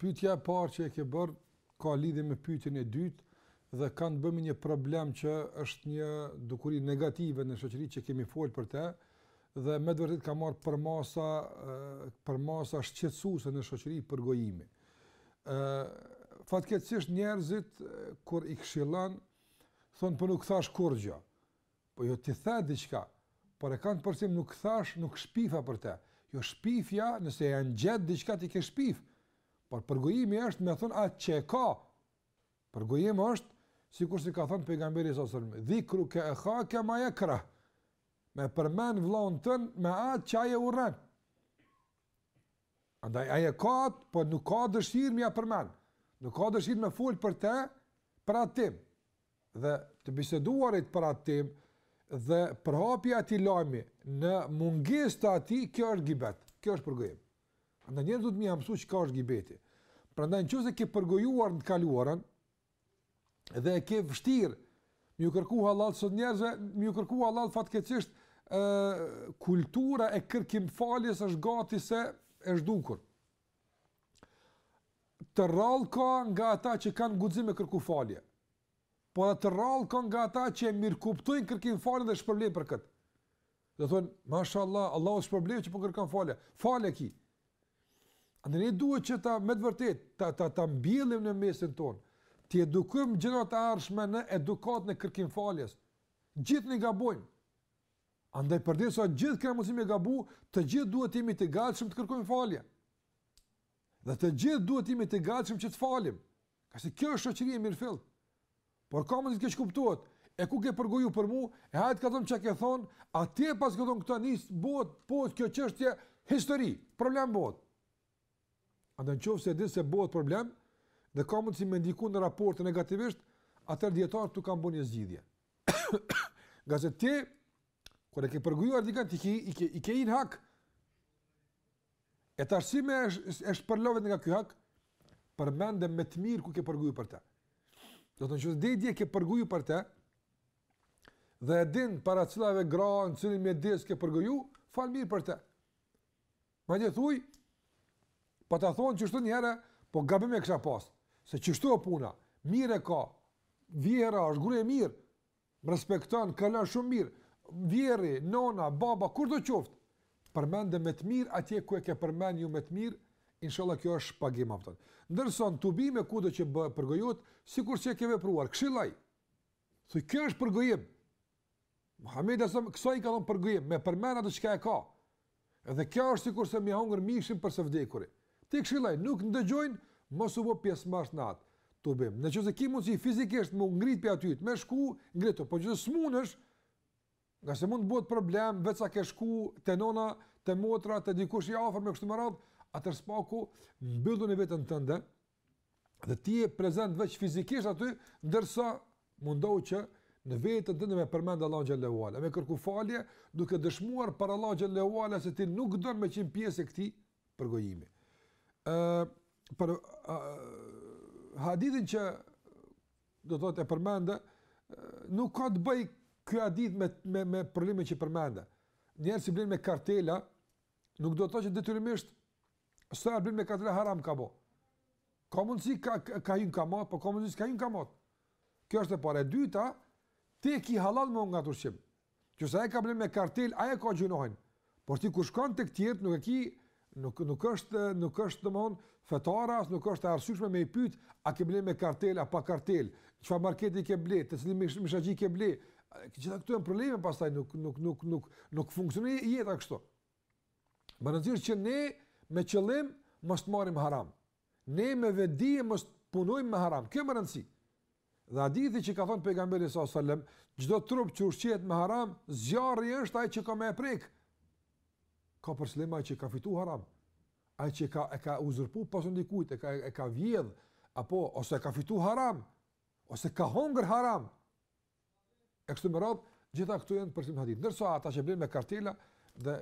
Pyetja e parë që e ke bërë ka lidhje me pyetjen e dytë dhe kanë të bëjnë me një problem që është një dukuri negative në shoqëri që kemi folë për të dhe me të vërtetë ka marrë përmasa përmasa shqetësuese në shoqëri përgojimi. Ë fatkeqësisht njerëzit kur i këshillon thonë po nuk thash kurrgjë. Po jo ti the diçka, por e kanë për qëllim nuk thash, nuk shpifa për te. Jo shpifja, nëse ia ngjet diçka ti ke shpif. Por përgojimi është me thanë atë që e ka. Përgojim është sikur si ka thënë pejgamberi sa selam, dhikruke ekhake bima jekrah. Me përmend vllaun tënd me atë që ai e urren. Andaj ai e ka, po nuk ka dëshirë me ja përmend. Nuk ka dëshirë me fol për të, për atë temë. dhe të biseduarit për atë temë dhe përhapja e atij lajmi në mungesë të atij, kjo është gibet, kjo është përgojim. Andaj njerëzve duhet me jua mësu çka është gibeti. Prandaj nëse ke përgojuar në të kaluarën dhe e ke vështirë me ju kërku halal sot njerëzve, me ju kërku halal fatkeqësisht ë kultura e kërkimfaljes është gati se e zhdukur. Të rrallë ka nga ata që kanë guxim me kërku falje. Po edhe të rrallë ka nga ata që e mirëkuptojnë kërkimfaljen dhe shpërblejnë për këtë. Dhe thonë, mashallah, Allahu të shpërbleftë që po kërkon falje. Falë e ki. Andaj ne duhet që ta me të vërtetë ta ta ta mbjellim në mesin tonë. T'i edukojmë gjeneratat e ardhshme në edukatën e kërkimfaljes. Gjithë ne gabojmë. Andaj përderisa gjithë kemi mundësi me gabu, të gjithë duhet të jemi të gatshëm të kërkojmë falje. Dhe të gjithë duhet të jemi të gatshëm që të falim. Ngase kjo është shoqëri e mirëfilltë. Por ka mundësi të keqkuptohet, eku ke përgoju për mua, e hajt ka thënë çka ke thënë, atje pse ke thënë këto nis bëhet bëhet kjo çështje histori, problem bëhet. Andaj në qoftë se e din se bëhet problem, dhe ka mundësi me ndiku në raporte negativisht, atëherë dijetarët kanë bënë një zgjidhje. Ngase ti, kur e ke përgojuar dikën, ti ke, i ke, i ke hi në hak. E për arsye me u shpërla vetë nga kjo hak, përmende me të mirë ku ke përgoju për te. Do të thotë në qoftë se dhe dje ke përgoju për te, dhe e din para cilave gra, në cilin mjedis ke përgoju, fol mirë për te. Madje thuj, pata thënë kështu një herë, po gabim e kisha pas, se kështu puna, mirë e ka, vjehrra është gru e mirë, më respekton, kaloj shumë mirë, vjehrri, nona, baba, kushdo qoftë, përmende me të mirë atje ku e ke përmend jo me të mirë, inshallah kjo është shpagim apëton. Ndërsa në tubime kudo që përgojohet, sikurse e ke vepruar, këshilloji, thuj, kjo është përgojim, Muhamedi sa kësaj i ka thënë përgojim, me përmend atë çka e ka. Edhe kjo është sikurse me hongër mishin për së vdekuri. Ti këshilloji, nuk dëgjojnë, mos u bë pjesëmarrës në atë tubim. Në qoftë se ki mundsi fizikisht me u ngrit prej aty, me shku, ngritu, po në qoftë s'munesh, ngase mund të bëhet problem veç a ke shku te nona, te motra, te dikush i afërm e kështu me radhë, atëherë së paku mbyllu në veten tënde, dhe ti je prezent veç fizikisht aty, ndërsa mundohu që në veten tënde me përmend Allahun xhel-le ue ala, me kërku falje duke dëshmuar për Allahun xhel-le ue ala se ti nuk don me qenë pjesë e këtij përgojimi. Uh, për uh, hadithin që do të thotë e përmende, nuk ka të bëjë ky hadith me, me, me problemin që përmende. Njerëzit blejnë me kartela, nuk do të thotë që detyrimisht Nëse ai blen me kartelë haram ka bo. Ka mundësi ka, ka, ka hynë kamatë, po ka mundësi ka hynë kamatë. Kjo është e para. E dyta, ti ki halal me ngrënë atë ushqim. Nëse ai e ka ble me kartelë, ai e ka gjynahin. Por ti kur shkon tek tjetri, nuk e ki, nuk, nuk është, nuk është, domethënë, fetare, nuk është e arsyshme me i pytë, a ke ble me kartelë, a pa kartelë, çfarë marketi ke ble, të cilin mish, mishaxhi ke ble. Gjitha këto janë probleme, pastaj nuk, nuk, nuk, nuk, nuk, nuk funksionon jeta kështu. Me rëndësi që ne me qëllim mos të marrim haram. Ne me vetëdije mos të punojmë me haram. Kjo me rëndësi. Dhe hadithi që ka thonë pejgamberi s.a.s. Çdo trup që ushqehet me haram, zjarri është ai që ka me e prek. Ka për qëllim ai që ka fitu haram. Ai që ka, e ka uzurpu pasuninë dikujt, e ka, e ka vjedh, apo, ose ka fitu haram, ose ka hongër haram. E kështu me radhë, gjitha këto janë përfshi n'hadith. Ndërsa ata që blejnë me kartela dhe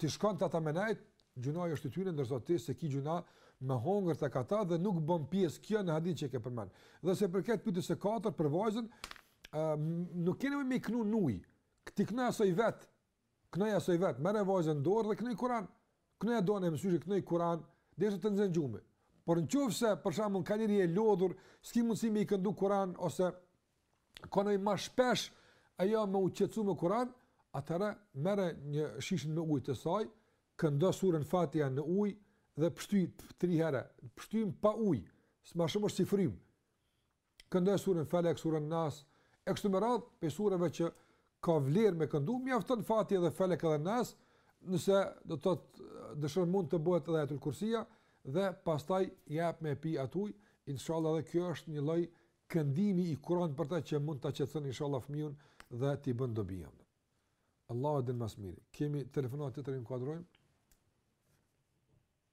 ti shkon te ata me nejt, gjynahi është i tyre, ndërsa ti s'e ki gjynah me hongër tek ata dhe nuk bën pjesë kjo në hadith që e ke përmen. Dhe sa i përket pyetjes së katërt për vajzën, uh, nuk ke nevojë me i knu n'ujë, ti knoja asaj vetë, Knoja asaj vet, merre vajzën në dorë dhe knoj Kur'an. Kno atë duanë e mësyshit, knoj Kur'an, derisa ta nxen gjumi. Por në qoftë se për shembull kanihere je e lodhur, s'ke mundësi me i këndu Kur'an ose ka nevojë ma shpesh ajo me u qetësu me Kur'an, atëherë merre një shishen me ujë të saj, këndo surën Fatiha në ujë dhe pështyj tri herë, pështyjmë pa ujë, se ma shumë është si frymë. Këndo surën Felek, surën Nas, e kështu me radhë, prej sureve që ka vlerë me këndu, mjafton Fatiha edhe Felek edhe Nas, nëse do të thotë dëshon mund të bëhet edhe Ajetul Kursia dhe pastaj jep me pi atë ujë, inshallah edhe kjo është një lloj këndimi i Kur'anit për ta që mund ta qetëson inshallah fëmijën dhe t'i bën dobi atij. Allahu e din ma s'miri. Kemi telefonatë ta inkuadrojmë?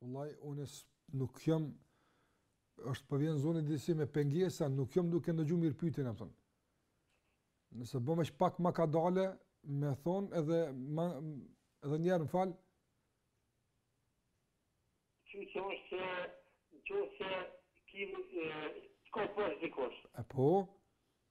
Vëlla unë nuk jam është po vjen zoni disi me pengesa, nuk jam duke ndëgju mirë pyetjen apo. Nëse bon veç pak ma kadale me thonë edhe ma, edhe një herë më fal. Ti thua se nëse ti të ka pas dikush. Apo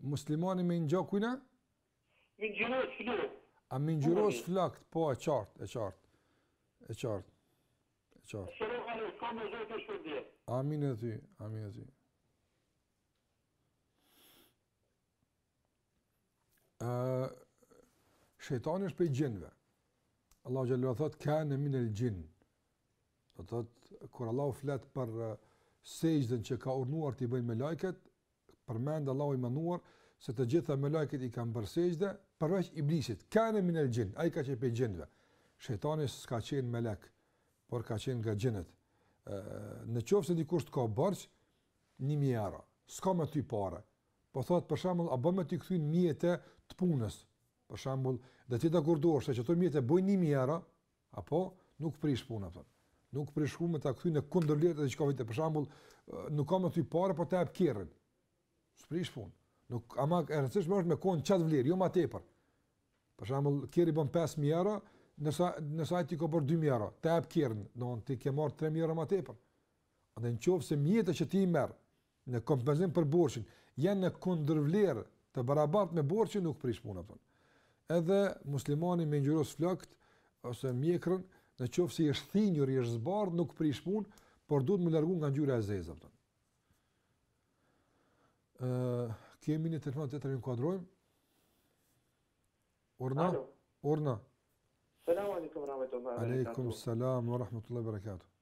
Muslimani me i ngjyros kujna? Me ngjyros flokët. A me ngjyros flokët, po e qartë, e qartë, e qartë, e qartë. Selam alejkum e Zoti ju shpërbleft. Amin e ty, amin e ty. Uh, shejtani është pej xhinëve. Allahu xhallahu thot kane minel xhinn. Do thot kur Allahu flet për sexhden që ka urnuar t'i bëjnë melaiket, Përmend Allahu i Madhëruar se të gjitha melekët i kanë bërë sexhde, përveç Iblisit, kane min el jinn, ai ka qenë prej xhinëve. Shejtani s'ka qenë melek, por ka qenë nga xhinët. Në qoftë se dikush t'ka borx 1000 euro, s'ka me t'i dhënë pare. Po thotë për shembull, a bën me t'i kthy mjete të punës? Për shembull, dhe ti dakordohesh se qato mjete bojnë 1000 euro, Apo, nuk prish punë, apo. Nuk prish punë me ta kthy në kundërvlerë të diçka tjetër. Për shambull, nuk ka me t'i dhënë pare, por ta jep kerrin. S'prish punë. Nuk, ama e rëndësishme është me konë në qat vlerë, jo ma tepër. Për shambull, kerri ban 5.000 euro, ndërsa, ndërsa ai t'i ka borxh 2.000 euro, ta jep kerrin, domethënë ti ke marrë 3.000 euro ma tepër. Andaj në qoftë se mjetet që ti i merr, në kompenzim për borxhin, janë në kundërvlerë të barabartë me borxhin nuk prish punë apo. Edhe muslimani me ngjyros flokët ose mjekrën, në qoftë se i është thinjur, i është zbardh, nuk prish punë, por duhet me u largu nga ngjyra e zezë apo. Ë, kemi një telefon tjetër, e inkuadrojmë. Urdhno. Urdhno. Selam aleikum rahmetullahi. Aleikum selam wa rahmetullahi barakatuh.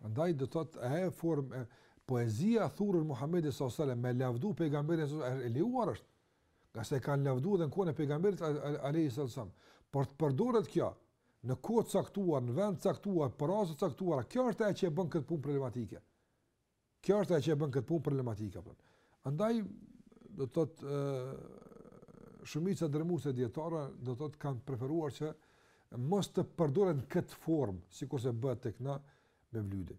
Prandaj do të thotë ajo formë e poezia e thurur Muhamedit sallallahu alaihi wasallam me lavdu pejgamberin sallallahu alaihi wasallam e lejuar është. Ngase e kanë lavdu edhe në kohën e pejgamberit alaihi salatu wasallam. Por të përdoret kjo në kohë të caktuar, në vend të caktuar, për rast të caktuar, kjo është ajo që e bën këtë punë problematike. Kjo është ajo që e bën këtë punë problematike apo. Andaj do të thotë ë shumica dërrmuese e dijetarëve do të thotë kanë preferuar që mos të përdoren në këtë formë sikurse bëhet tek na mevlude.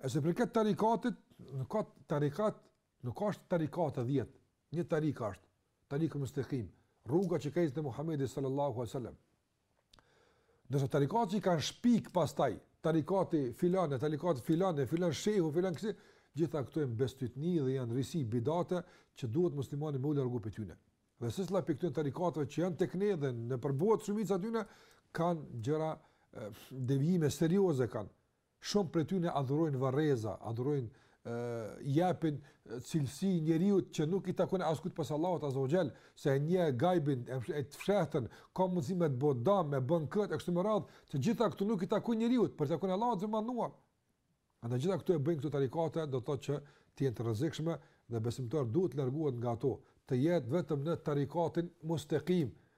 E sa i përket tarikatit, nuk ka tarikat, nuk ka tarikate dhjetë, një tarik është, tariku mustekim, rruga që ka ardh te Muhammedi sallallahu alaihi wasallam, Ndërsa tarikatet që i kanë shpik pastaj, tarikati filan e tarikati filan e filan shehu, filan kësi, gjitha këto janë bestytni dhe janë risi bidate që duhet muslimani me u largu prej tyne. Dhe secila prej këtyne tarikateve që janë tek ne dhe nëpër botë shumica e tyne, kanë gjëra devijime serioze kanë. Shumë prej tyne adhurojnë varreza, adhurojnë ë japin cilësi njeriut që nuk i takon askujt pas Allahut azza wa jall, se e njeh gajbin e të fshehtën, ka mundësi me të bo dam, me bën kët e kështu me radhë, të gjitha këto nuk i takojnë njeriut, por i takojnë Allahut të madhëruar. Andaj gjitha këto e bëjnë këto tarikate, do të thotë që të jenë të rrezikshme dhe besimtari duhet të largohet nga ato, të jetë vetëm në tarikatin mustaqim,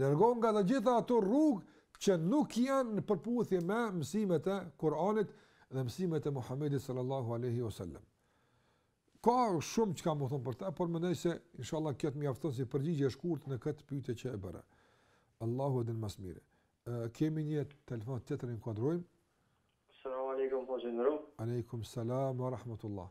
Largohu nga të gjitha ato rrugë që nuk janë në përputhje me mësimet e Kur'anit dhe mësimet e Muhamedit sallallahu alaihi wasallam. Ka shumë çka me u thon për ta, por mendoj se inshallah kjo të mjafton si përgjigje e shkurtër në këtë pyetje që e bëre. Allahu e din më së miri. Kemi një telefon tjetër, e inkuadrojmë. Selam alejkum hoxhë i nderum. Alejkum selam wa rahmetullah.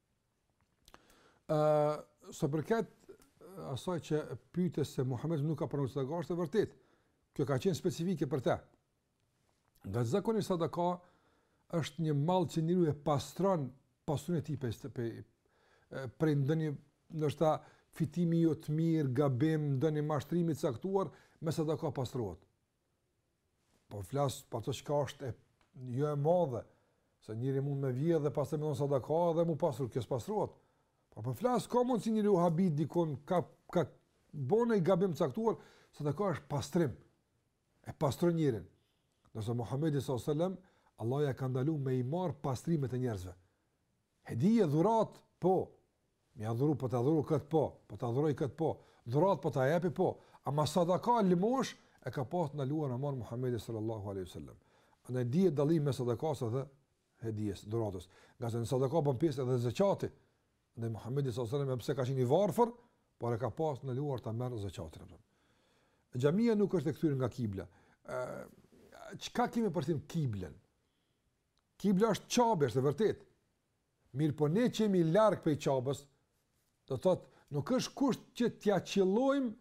Ëh, sa përket asaj që pyet se Muhamedi nuk ka pranuar sadaka, është e vërtetë. Kjo ka qenë specifike për të. Nga zakoni sadaka është një mall që njeriu e pastron pasurinë e tij prej prej prej ndonjë ndoshta fitimi jo të mirë, gabim, ndonjë mashtrimi të caktuar, me sadaka pastrohet. Po flas për atë çka është e jo e madhe, se njeri mund me vjedh dhe pastaj me dhon sadaka dhe m'u pastru, kjo s'pastrohet. Po po flas ka mundsi njeri u habit dikun ka ka bën një gabim të caktuar, sadaka është pastrim. E pastron njerin. Nëse Muhamedi sallallahu alajhi wasallam Allah ja ka ndalu me i marrë pastrimet e njerëzve. Hedije, dhurat, po, Me ja dhuru, po ta dhuru këtë po, po ta dhuroj këtë po, dhurat po ta jepi po, ama sadaka lëmosh e ka pas ndaluar me marrë Muhammedi sallallahu aleyhi sallam. Andaj ka dallim mes sadakas edhe hedijes, dhuratës. Ngase në sadaka bën pjesë edhe zeqati, dhe Muhammedi sallallahu aleyhi sallam, edhe pse ka qenë i varfër, por e ka pas ndaluar të merr zeqatin. Xhamia nuk është e kthyer nga kibla. Çka kemi për qëllim kiblen? Kibla është Qabja, është e vërtetë. Mirëpo ne që jemi larg prej Qabës, do të thotë, nuk është kusht që t'ia qëllojmë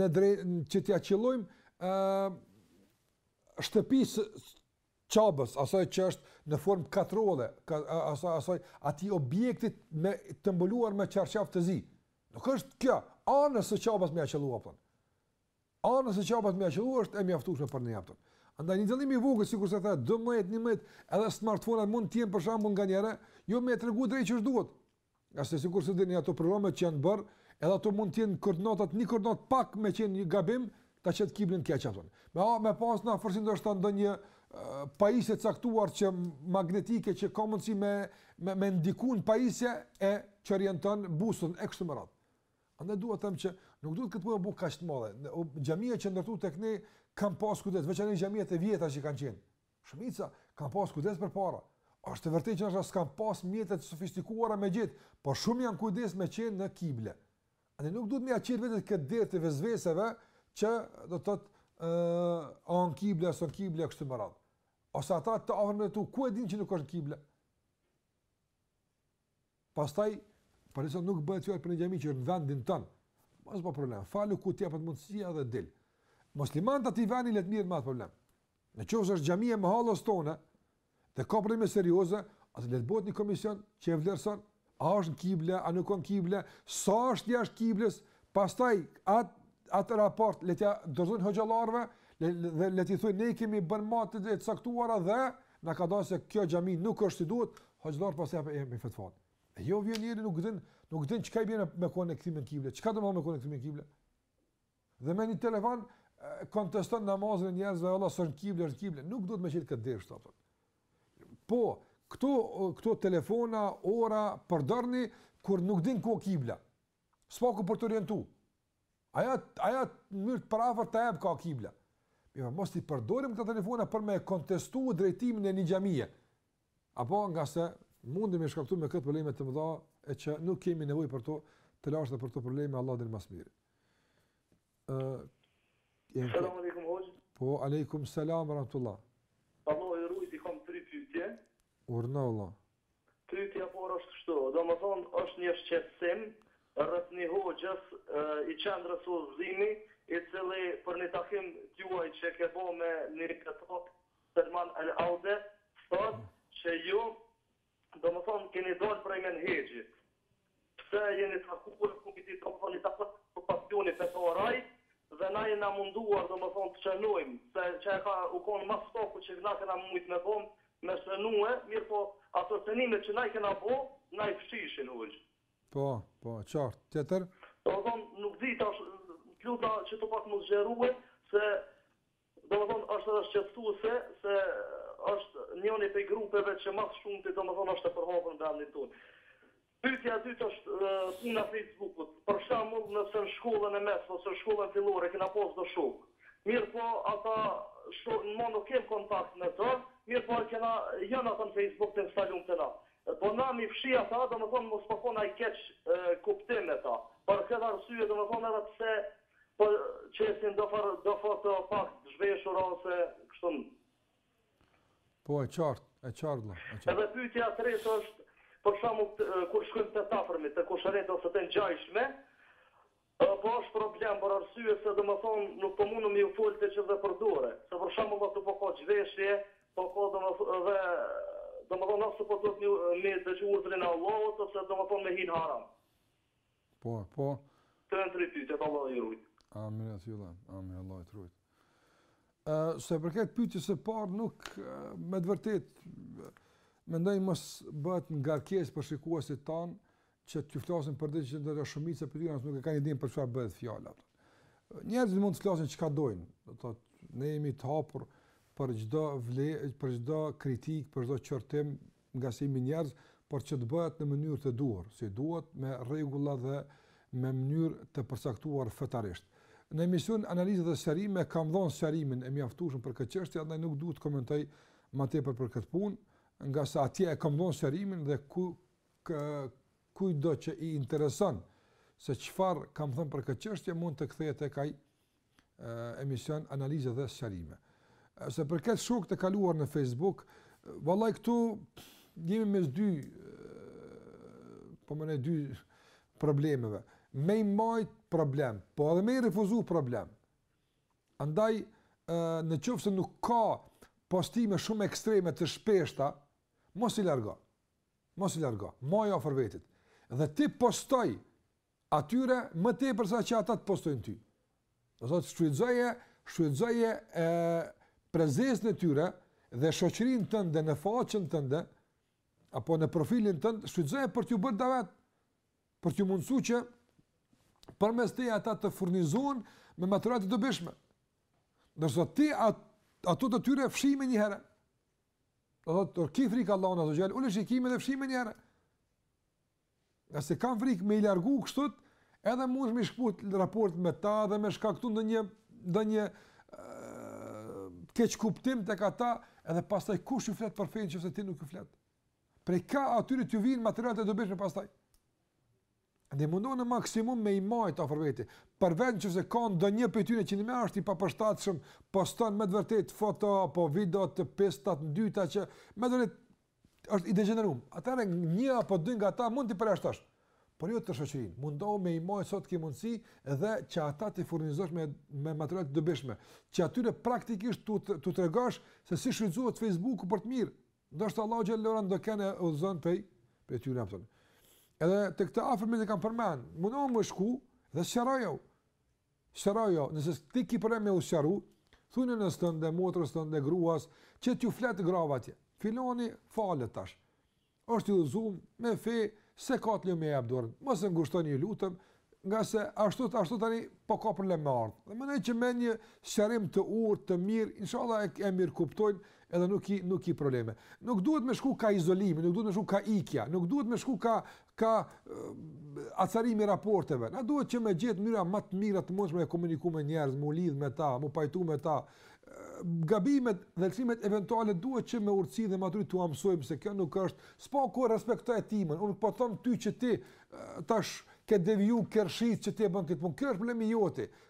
në drejt që t'ia qëllojmë ë shtëpisë Qabës, asaj që është në formë katrore, ka, asaj asaj atij objektit me të mbuluar me çarçaf të zi. Nuk është kjo, anës së Qabës me ia qëllu. Ëh, nëse çapak me qëllu është e mjaftueshme për ne jap. Andaj një dallim i vogël sikurse tha 12, 11, edhe smartphone mund të jenë për shembull nganjëherë jo me tregu drejt qysh duhet. Ngase sikurse dini ato programe që janë bërë, edhe ato mund të jenë koordinatat, një koordinat pak me qenë një gabim, ta qet kiblën keq apo. Me ha, me pas në afërsi ndoshta ndonjë pajisje të caktuar që magnetike që ka mundësi me me me ndiku n'pajisje që orienton busullën e kështu me radhë. Andaj dua të them që nuk duhet këtë punë ta bëjmë kaq të madhe. Xhamiat që janë ndërtu tek ne kanë pas kujdes, veçanërisht xhamiat e vjetra që kanë qenë. Shumica kanë pas kujdes përpara. Është vërtet që ata s'kan pas mjete të sofistikuara me gjetë, por shumë janë kujdesë me qenë në kible. Andaj nuk duhet me ia çil vetes këtë derë të vesveseve që do të thotë a on kible a s'on kible kështu me radh. Ose ata të afërm me tu, ku e din që nuk është kible? Pastaj, nëse nuk bëhet fjalë për një xhami që është në vendin tënd, mos bën problem, falu ku të jepet mundësia dhe dil. Muslimanët aty vendi le të merren me atë problem. Nëse është xhami e mahallës tonë, dhe ka probleme serioze, atëherë le të bëhet një komision që vlerëson a është në kible, a nuk është kible, sa është jashtë kibles, pastaj atë atë raport le t'ia dorëzojnë hoxhallarëve dhe le të thonë ne kemi bën matje të caktuara dhe Na ka thënë se kjo xhami nuk është si duhet, hoxhallar pas apo e me fatfat. E jo vjen njëri nuk din, nuk din çka i bën me kontestu drejtimin e kibles. Çka do të thotë me kontestu drejtimin e kibles? Dhe me një telefon konteston namazin e njerëzve, a s'është kible, është kible, nuk duhet më qenë këtë derë shtop. Po, këto këto telefona, o ra përdorni kur nuk din ku kibla. S'paku për t'u orientu. Aja, aja në mënyrë të përafërt se ku është kibla. Mirë, po, mos t'i përdorim këta telefona për me kontestu drejtimin e një xhamije. Apo ngase mundim me shkaktu me këtë probleme të mëdha e që nuk kemi nevojë për to do të thotë edhe për to probleme, Allahu e din më së miri. Uh, Salam aleikum, hoxhë. Po, aleikum, salam, rahmetullah. Allahu t'rujt, i kam tri pytje. Urdhno, vlla. Pyetja e parë është kështu, domethënë është një shqetësim rreth një hoxhës i qendrës udhëzimi i cili për një takim t'juaj që ke bo me një këtë Selman El Aude thotë që ju domethënë keni dal prej menhexhit Pse jeni takuar me këtë domethënë i ka pas këto passioni fetar ai dhe na jena munduar domethënë të shënojmë se që e ka u kon më së paku që na kena mujt me thonë me shënue mirëpo ato shënimet që na i kena bo na i fshishin hoxhë. Po, po, qartë. Tjetër? Domethënë nuk di tash, të luta që ta pak më zgjerue se Domethënë është edhe shqetësuese se është njëri prej grupeve që ma s'shumti domethënë është e përhapur në vendin tonë. Pyetja e dytë është puna e fejsbukut. Për shembull nëse në shkollën e mesme ose në shkollën fillore kena pas do shokë, mirëpo ata shokë mo nuk kem kontakt me ta, mirëpo i kena ende ata në fejsbuk të instalum te na. Po na mi fshi ata domethënë mos po ka naj keqkuptim me ta. Për këtë arsye domethënë edhe pse Po qesin do far do foto pak të zhveshur ose kështu më. Po e qartë, e qartë vëlla, e qartë. Edhe pyetja e tretë është, për shembull kur shkojmë te të afërmit, te kushërinjtë ose të ngjashme, ë po është problem për arsye se domethënë nuk po mundem me ju fol të gjithëve për dore, se për shembull aty po ka zhveshje, po ka domethë edhe domethënë ose po duhet me me dëgju urdhrin e Allahut ose domethënë me hi në haram. Po, po. Këto tri pytje, Allahu t'rujt. Amin vëlla, amin Allahu të rujt. Sa i përket pytjes së parë, nuk, me të vërtetë, mendoj mos bëhet ngarkesë për shikuasit tanë, që të flasin për diçka që ndoshta shumica e tyre nuk e kanë idenë për çfarë bëhet fjala. Njerëzit mund të flasin çka dojnë, do të thotë, ne jemi të hapur për çdo, vle, për çdo kritikë, për çdo qortim, ngase jemi njerëz, por që të bëhet në mënyrë të duhur, si duhet, me rregulla dhe me mënyrë të përcaktuar fetarisht. Në emisionin Analizë dhe Sqarime kam dhënë sqarimin e mjaftueshëm për këtë çështje, andaj nuk dua të komentoj më tepër për këtë punë, ngase atje e kam dhënë sqarimin dhe ku, kë, kujtdo që i intereson se çfarë kam thënë për këtë çështje mund të kthehet tek ai emision Analizë dhe sqarime. Sa për këtë shok të kaluar në Facebook, vallai këtu jemi mes dy po më dy problemeve. Me i majt problem, po edhe me i refuzu problem. Andaj, në qofë se nuk ka postime shumë ekstreme të shpeshta, mos i largo. Mos i largo. Maji afër vetit. Dhe ti postoju Atyre më tepër sa që ata të postojnë ty. Do thotë shfrytëzoje, shfrytëzoje prezencën e tyre dhe shoqërinë tënde në faqen tënde apo në profilin tënd, shfrytëzoje për t'ju bërë davet, për t'ju mundësuar që përmes teje ata të furnizohen me materiale të dobishme. Ndërsa ti at, ato të tyre fshiji menjëherë. Do thotë, "Kur ki frikë Allahun azze ue xhel, ule shikimin dhe fshiji menjëherë." Nëse kanë frikë me i largu kështu, edhe mundesh me i shkëput raport me ta dhe me shkaktu ndonjë, ndonjë keqkuptim tek ata, edhe pastaj kush ju flet për fenë në qoftë se ti nuk ju flet. Prej ka atyre t'u vijnë materialet e dobishme pastaj. Andaj mundohu në maksimum me i majtë afër veti, përveç në qoftë se ka ndonjë prej tyre që njëmend është i papërshtatshëm, poston me të vërtetë foto apo video të pista, të ndyta që me të vërtetë është i degjenerum. Atëherë një apo dy nga ta mund t'i përjashtosh, por jo të shoqërin. Mundohu me i majtë sa të ke mundësi dhe që ata t'i furnizosh me, me material të dobishme. Që atyre praktikisht të, të, t'u tregosh se si shfrytëzohet Facebooku për të mirë. Ndoshta Allahu xheleshanuhu do t'i udhëzon prej, prej ty në Edhe të këta afërme t'i kam përmend, mundohu me shku dhe sqarojau. Sqarojau, nëse ti ke problem me u sqaru, thuj nënës tënde, motrës tënde, gruas, që t'ju flet grava atje. Filani falet tash. Është i udhëzuar me fe, se ka të lë me e jap dorën. Mos e ngushtoni ju lutem, ngase ashtu ashtu tani po ka problem me ardh. Dhe mendoj që me një sqarim të urtë, të mirë, inshallah e, e mirëkuptojnë Edhe nuk ki nuk ki probleme. Nuk duhet me shku ka izolimi, nuk duhet me shku ka ikja, nuk duhet me shku ka ka acarimi raporteve. Na duhet që me gjetë mënyra më të mira të mundshme të komunikojmë me njerëz, mu lidh me ta, mu pajtu me ta. Gabimet dhe lëshimet eventuale duhet që me urtësi dhe maturi t'u mësojmë se kjo nuk është, s'po ku respektoj timin. Unë po thom ty që ti tash ke deviju kershit që ti e bën këtë punë. Kjo është problemi joti.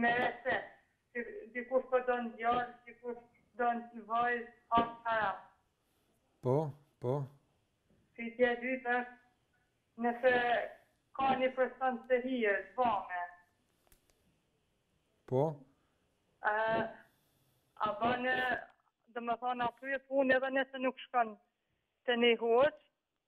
Me rreze, që dikush po don djalë, dikush po don vajzë, asht haram. Po, po. Pyetja e dytë është nëse ka një person të hime, të bame. Po. A a bane, domethënë a krye punë edhe nëse nuk shkon te një hoxhë,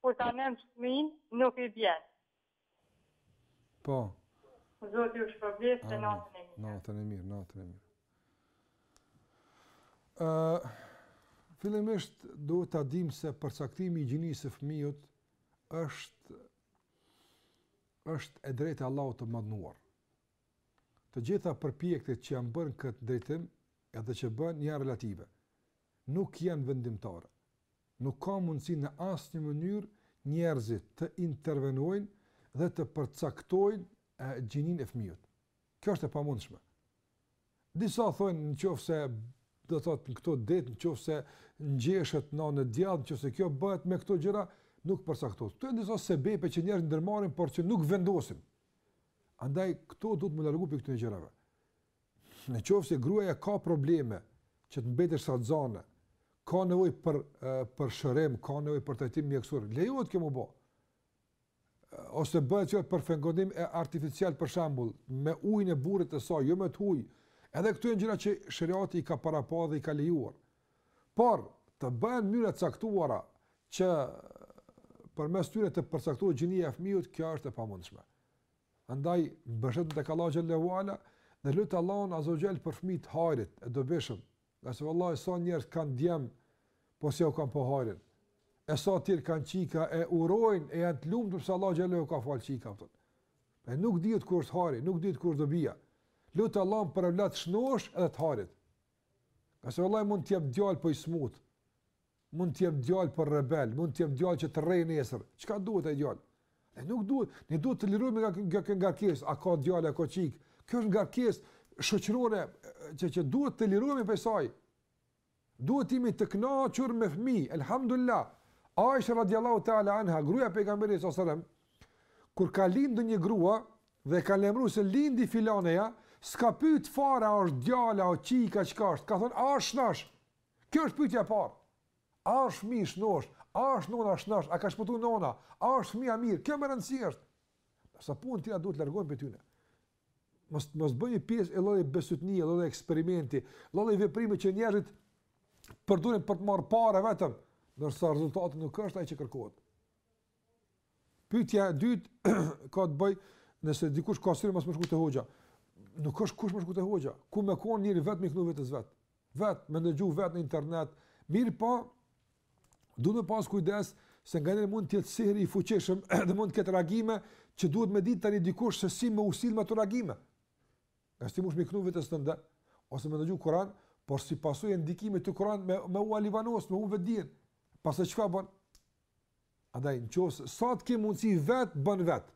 Kur ta len fmin nuk i bjen. Po. Zoti ju shpërbleftë natën e mirë. Natën e mirë, natën e mirë. Ë uh, fillimisht duhet ta dimë se përcaktimi i gjinisë së fëmijës është është e drejtë e Allahut të madhnuar. Të gjitha përpjekjet që janë bërë në këtë drejtim, edhe që bëhen, janë relative. Nuk janë vendimtare. Nuk ka mundësi në asnjë mënyrë njerëzit të intervenojnë dhe të përcaktojnë gjininë e fëmijës. Kjo është e pamundshme. Disa thonë në qofë se do të thotë në këto ditë, në qofë se ngjizet në në djalë, në qofë se kjo bëhet me këto gjëra, nuk përcakton. Këto janë disa sebepe që njerëzit ndërmarrin, por që nuk vendosin. Andaj këto duhet m'u largu prej këtyne gjërave. Në qoftë se gruaja ka probleme që të mbetet shtatzanë, ka nevojë për për shërim, ka nevojë për trajtim mjekësor, lejohet kjo m'u bo. Ose bëhet fjalë për fekondim artificial për shembull, me ujin e burrit të saj, jo me të huaj. Edhe këto janë gjëra që sheriati i ka paraparë dhe i ka lejuar. Por, të bëhen mënyra të caktuara që përmes tyre të përcaktohet gjinia e fëmijës, kjo është e pamundshme. Andaj, mbështetu tek Allahu xhelle ue ala dhe lut Allahun azze ue xhel për fëmijë të hajrit, të dobishëm. Ngase vallahi sa njerëz kanë djem, po s'jau kanë pa hajrin. E sa të tjerë kanë çika e urojnë e janë të lumtur se Allahu xheleshanuhu ka fal çika atyne. Pra nuk dihet ku është hajri, nuk dihet ku dobia. Lut Allahun për evlat shnosh edhe të hajrit. Ngase vallahi mund t'jep djalë por i smut, mund t'jep djalë por rebel, mund t'jep djalë që të rreh nesër, çka duhet ai djalë? Ne nuk duhet, ne duhet të lirohemi nga, nga, nga ngarkesa, a ka djalë, a ka çikë, kjo është ngarkesë shoqërore, që, që duhet të lirohemi prej saj, duhet të jemi të knaqur me fmi, elhamdulilah, Aishja radiallahu ta'ala anha, gruja e pejgamberit s.a.s. Kur ka lindu një grua, Dhe e kanë lajmëruar se lindi filaneja, s'ka pyet fare a është djalë, a është çikë, çka është, ka thënë a është shnosh. Kjo është pyetja e parë. A është fëmijë shnosh, a është nona shnosh, a ka shpëtuar nona, a është fëmija mirë, kjo me rëndësi është. Sa punë tjera duhet të largohen prej tyne. Mos, mos bëhuni pjesë e lloj besëtytnie, lloj eksperimenti, lloj veprimi që njerëzit përdorin për të marrë pare vetëm, ndërsa rezultati nuk është ai që kërkohet. Pyetja e dytë ka të bëjë nëse dikush ka sihër mos me shku te hoxha. Nuk është kusht me shku te hoxha. Ku me kon njeri vetëm i këndu vetes vet. Vet me ndëgju vet në internet. Mirëpo duhet pas kujdes se nganjëherë mund të jetë sihri i fuqishëm dhe mund të ketë reagime që duhet me ditë tani dikush se si me u sjell me të reagime. Ngase munesh me i këndu vetes tënde, ose me ndëgju Kuran, por si pasojë e ndikimit të Kuranit me, me u alivanos, me u vedin, masi çka bon? Andaj, në qësë, sa të ke mundësi vetë, bën vetë.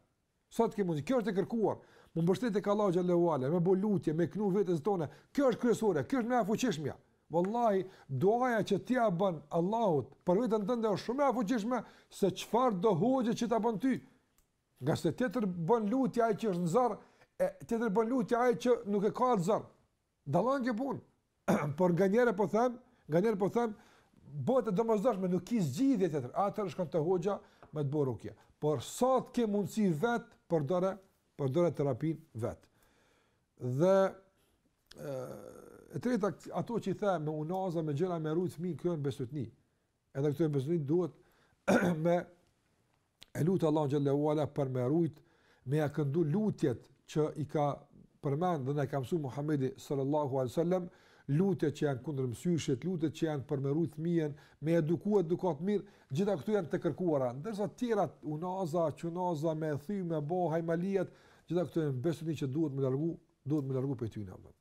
Sa të ke mundësi, kjo është e kërkuar. Me u mbështet tek Allahu xhele ue ala, me bo lutje, me knu vetes tonë. Kjo është kryesore, kjo është më e fuqishmja. Wallahi, duaja që ti ia bën Allahut, për veten tënde është shumë e fuqishme, se çfarëdo hoxhe që ta bën ty. Ngase tjetër bën lutje ai që është në zor, e tjetër bën lutje ai që nuk e ka atë zor. Dallon kjo punë. Por nganjëherë po them, nganjëherë po them, bëhet e domosdoshme, nuk ki zgjidhje tjetër. Atëherë shkon te hoxha me të bërë rukje. Por sa të ke mundësi vet, përdore, përdore terapinë vet. Dhe e treta ato që i the me unaza me gjëra me rujt fëmijën këto janë bestytni. Edhe këto janë bestytni duhet me e lutë Allahun xhele ue ala për me rujt, me ia këndu lutjet që i ka përmend dhe na e ka mësu Muhammedi sallallahu alejhi ue selem, lutjet që janë kundër mësyshit, lutjet që janë për me rujt fëmijën, me eduku edukatë të mirë, gjitha këto janë të kërkuara, ndërsa tjerat, unaza, qunaza, me thy, me bo, hajmalijet, gjitha këto janë bestytni që duhet me u largu, duhet me u largu prej tyne mëndë.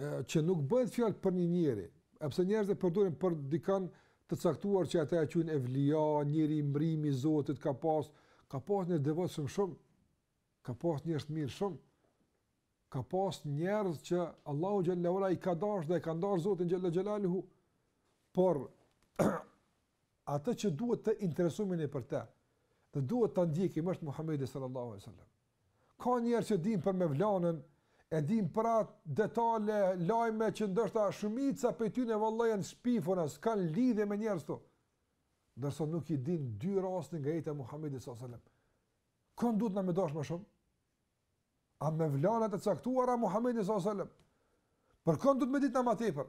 që nuk bëhet fjalë për një njeri, sepse njerëzit e përdorin për dikënd të caktuar që ata e quajnë evlija, njeri i mrrimi i Zotit ka pas, ka pas njerëz të devotshëm shumë, ka pas njerëz të mirë shumë, ka pas njerëz që Allahu xhele ue ala i ka dashur dhe e kanë dashur Zotin xhele xhelaluhu, por atë që duhet të interesohemi ne për të, dhe duhet ta ndjekim është Muhamedi sallallahu alaihi wasallam. Ka njerëz që dinë për Mevlanën, e dinë për atë detale, lajme që ndoshta shumica prej tyre vallai janë të shpifura, s'kanë lidhje me njerëz këtu. Ndërsa nuk i dinë dy raste nga jeta e Muhamedit sallallahu alajhi wasallam. Kënd duhet na me dash më shumë. A mevlanat e caktuar a Muhamedin sallallahu alajhi wasallam. Për kënd duhet me ditë na ma tepër.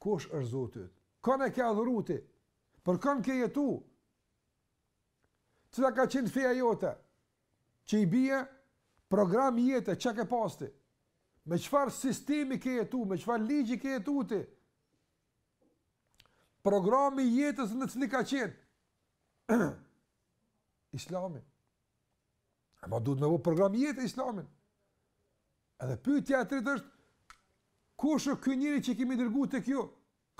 Kush është Zoti yt? Kën e ke adhuru ti? Për kën ke jetu? Cila ka qenë feja jote? Që i bie program jete çka ke pas ti? Me çfarë sistemi ke jetu? Me çfarë ligji ke jetu ti? Programi i jetës tënde cili ka qenë? Islami. Ama duhet me bo program jetë e islamin. Edhe pytja e tretë është, kush është ky njeri që kemi dërgu te kjo?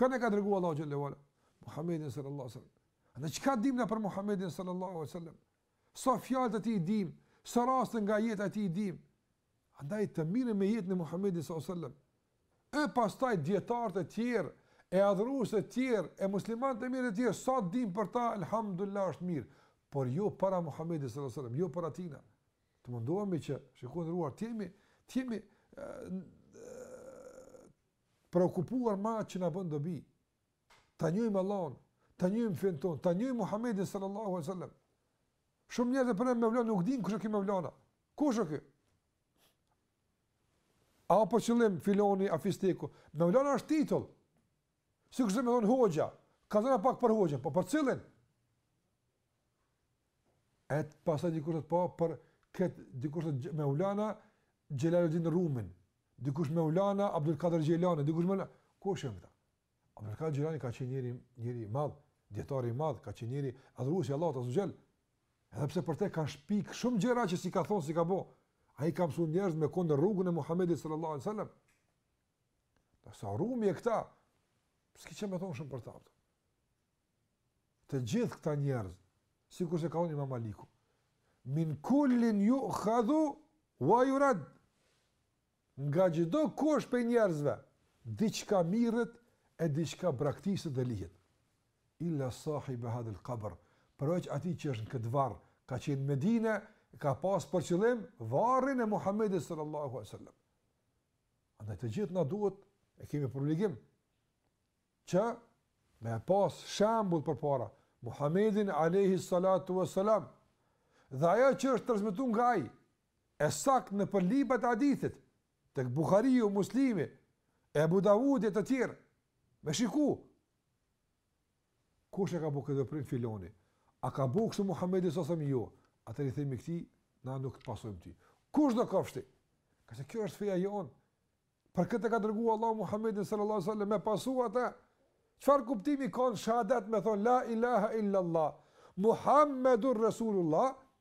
Kënd e ka dërgu Allahu xhelle ve ala? Muhammedin sallallahu sallam. A ne çka dim ne për Muhammedin sallallahu sallam? Sa fjalët e tij i dim? Sa raste nga jeta e tij i dim? Andaj të merremi me jetën e Muhammedit sallallahu alaihi wasallam e pastaj dijetarët e tjerë e adhuruesit e tjerë e muslimanët e mirë të tjerë sa të dimë për ta elhamdullah është mirë por jo para Muhammedit sallallahu alaihi wasallam jo para tina të mundohemi që shiko i nderuar të jemi të jemi preokupuar me atë që na bën dobi ta njohim Allahun, ta njohim fenë tonë, ta njohim Muhamedin sallallahu alaihi wasallam. Shumë njerëz për Mevlan nuk dinë kush është ky Mevlana. Kush është ky? A për qëllim filani a fisteku. Mevlana është titull. Sikurse me thonë hoxha, ka dhënë pak për hoxhën, po për cilin? E pastaj dikush thotë po për këtë dikush thotë Mevlana Xhelaluddin Rumin, dikush Mevlana Abdul Kadir Xhelani, dikush Mevlana, kush janë këta? Abdulkadir Xhelani ka qenë njeri, njeri i madh, dijetar i madh, ka qenë njeri adhurues i Allahut azze ve xhel, edhe pse për te kanë shpik shumë gjëra që s'i ka thonë, s'i ka bo, ai i ka mësu njerëz me kon në rrugën e Muhammedit sallallahu alai sallam, dhe sa Rumi e këta, s'ki çka me thonë shumë për ta, por të gjithë këta njerëz, sikurse ka thonë imam Maliku, min kullin jukhadhu wa jurad, Nga çdo kush prej njerëzve, diçka mirret e diçka braktiset dhe lihet. Illa sahibe hadha al-qabr, përveç atij që është në këtë varr, ka qenë në Medine, ka pas për qëllim varrin e Muhamedit sallallahu alaihi wasallam. Andaj të gjithë na duhet e kemi për obligim që me pas shembull përpara Muhamedin alaihi salatu wasalam. Dhe ajo që është transmetu nga ai, E saktë nëpër librat e hadithit, tek Buhariu, Muslimi, Ebu Davudi e të tjerë. Me shiku. Kush e ka bo këtë veprim filani? A ka bo kështu Muhamedi salam jo? Atëherë i themi këtij, na nuk të pasojmë ty. Kushdo qofsh ti. Ngase kjo është feja jonë. Për këtë ka dërguar Allahu Muhammedin sallallahu alaihi wasallam me pasu atë. Çfarë kuptimi ka në shehadet me thonë la ilaha illa allah Muhammedur rasulullah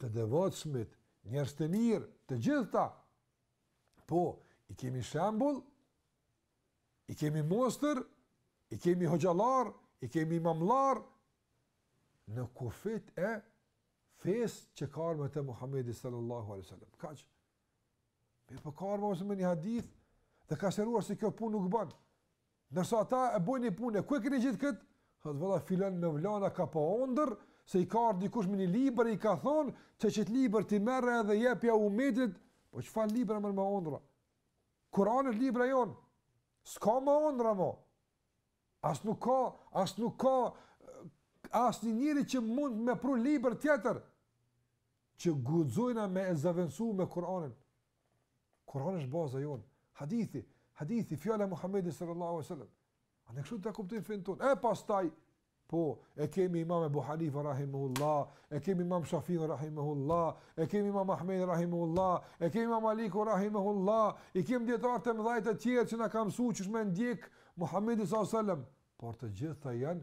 të devotshmit, njerëz të mirë, të gjithë ta. Po, i kemi shembull, i kemi mostër, i kemi hoxhallar, i kemi imamllarë në kufijtë e fesë që ka ardh me Muhammedin sallallahu alaihi sallam. Kaq, Mirë po ka ardh me një hadith dhe ka sqaruar se kjo punë nuk ban. Ndërsa ata e bojnë një punë, ku e keni gjetë këtë? Thot, valla, filan evlija ka pa ondërr, se i ka ardhë dikush me një libër e i ka thonë që qet libër ti merre edhe jepja umetit, po çfar libri more me ondrra? Kurani është libri jonë, s'ka me ondrra mo. As nuk ka, as nuk ka asnjë njeri që mund me pru libër tjetër që guxojna me e zavendësu me Kur'anin. Kur'ani është baza jonë. Hadithi, hadithi, fjala e Muhammedit sallallahu a sallam. A në kështu ta kuptojmë fenë tonë. E pastaj, po, e kemi imam Ebu Hanifa rahimullah, e kemi imam Shafin rahimullah, e kemi imam Ahmed rahimullah, e kemi imam Malikun rahimullah, i kemi dijetarët e mdhaj të tjerë që na kanë msu qysh me ndjekë Muhamedi sallallahu alejhi ve sellem, por të gjitha janë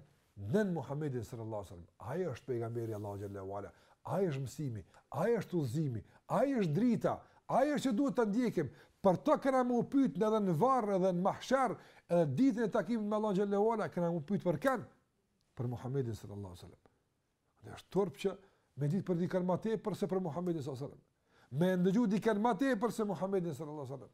nën Muhamedin sallallahu alejhi ve sellem. Ai është pejgamberi i Allahut xhelle ve ala. Ai është mësimi, ai është udhëzimi, ai është drita, ai është që duhet ta ndjekim. Për të kena me u pyet edhe në varr edhe në mahsher, edhe ditën e takimit me Allahun xhelle ve ala kena me u pyet për kën? Për Muhamedin sallallahu alejhi ve sellem. Dhe është turp që me ditë për dikën më tepër se për Muhamedin sallallahu alajhi wasallam. Me ndëgju dikën më tepër se Muhamedin sallallahu alajhi wasallam.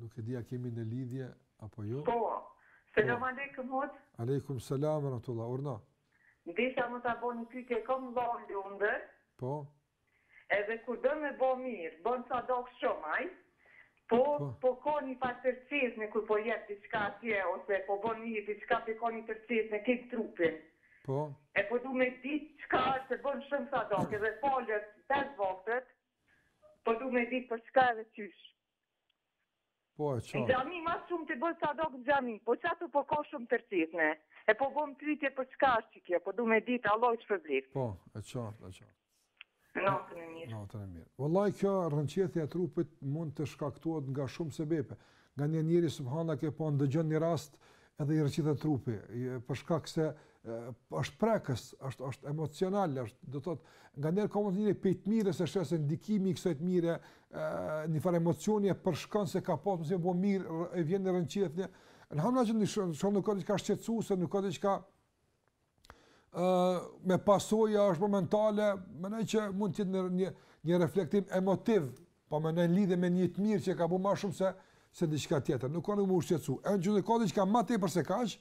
Nuk e di a kemi në lidhje apo jo. Po. Selam alejkum hoxh. Alejkum selam ve rahmetullah. Urna. Desha me ta bo një pyetje kam vllaun londër. Po. Edhe kur don me bo mirë bën sadak shumë ai. Po po ka një far rrëqethni kur po jep diçka atje ose po bën mirë diçka po ka një rrëqethni krejt trupin. Po. E po du me dit çka është se bën shumë sadak edhe falet pesë vaktet Po du me ditë për çka edhe qysh. Po e qartë. Në xhami ma shumë kur bon sadakë në xhami, po qaty po ka shumë rrëqethni. E po bon pyetje për çka është kjo, po du me ditë, Allahu ju shpërbleftë. Po, e qartë, e qartë. Natën e mirë. Natën e mirë. Vëllai, kjo rrënqethja e trupit mund të shkaktohet nga shumë sebepe. Nganjëherë njeri, subhanallah, ke po ndëgjën një rast, Edhe i rrëqethet trupi, për shkak se është prekës, është është emocional, është, do të thotë, nganjëherë ka mund njeri prej të mire se sheh se ndikimi i kësaj të mire, ë një farë emocioni e përshkon se ka pasur me bo mirë e vjen në rrënqethje. Në hamna që ndihmon, çon nuk ka diçka shqetësuese, nuk ka diçka me pasoja është momentale, mendoj që mund të jetë një një reflektim emotiv, po mendoj në lidhje me një të mirë që ka bo më shumë se se diçka tjetër. Nuk ka me u shqetsu. Edhe nëse ka diçka më tepër se kaq,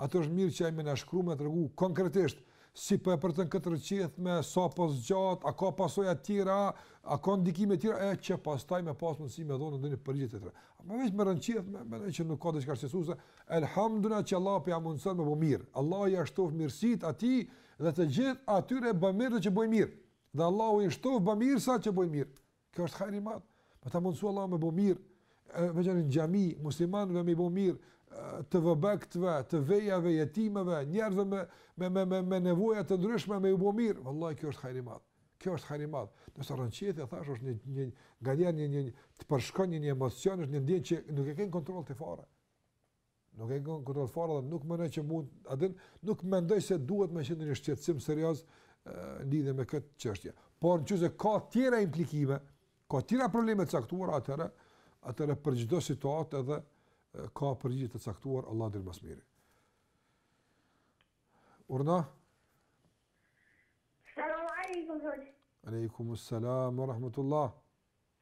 atëherë është mirë që ai me na shkru me tregu konkretisht si po e përjeton këtë rrëqethje sa po zgjat, a ka pasoja të tjera, a ka ndikime të tjera e që pastaj me pas mundësi me dhonë ndonjë përgjigje tjetër. Ama vetëm rrëqethje, mendoj që nuk ka diçka shqetësuese, Elhamdullah që Allahu po ia mundëson me bo mirë. Allahu ia shtoftë mirësitë atij dhe të gjithë atyre bamirësve që bëjnë mirë. Dhe Allahu i shtoftë bamirësit që bëjnë mirë. Kjo është hajr i madh. Po ta mundësua Allahu me bo mirë veçan në xhami, muslimanëve me bo mirë, të vobektëve, të vejave, jetimeve, njerëzve me, me, me, me, me nevoja të ndryshme me ju bo mirë. Vëlla, kjo është hajr i madh. Kjo është hajr i madh. Nëse rrëqethesh e thashë është një, një, një, një, një, një të përshkon një, një emocion, është një ndjenjë që nuk e ke nën kontroll ti fare. Nuk e ke nën kontroll ti fare dhe nuk mendoj që mund, a din, nuk mendoj se duhet me qenë një shqetësim serioz lidhje me këtë çështje. Por në qoftë se ka tjera implikime, ka tjera probleme të caktuara atëherë, atëherë për çdo situatë edhe ka përgjigje të caktuar Allahu e di më së miri. Urdhno. Selam aleikum. Aleikum selam wa rahmetullah.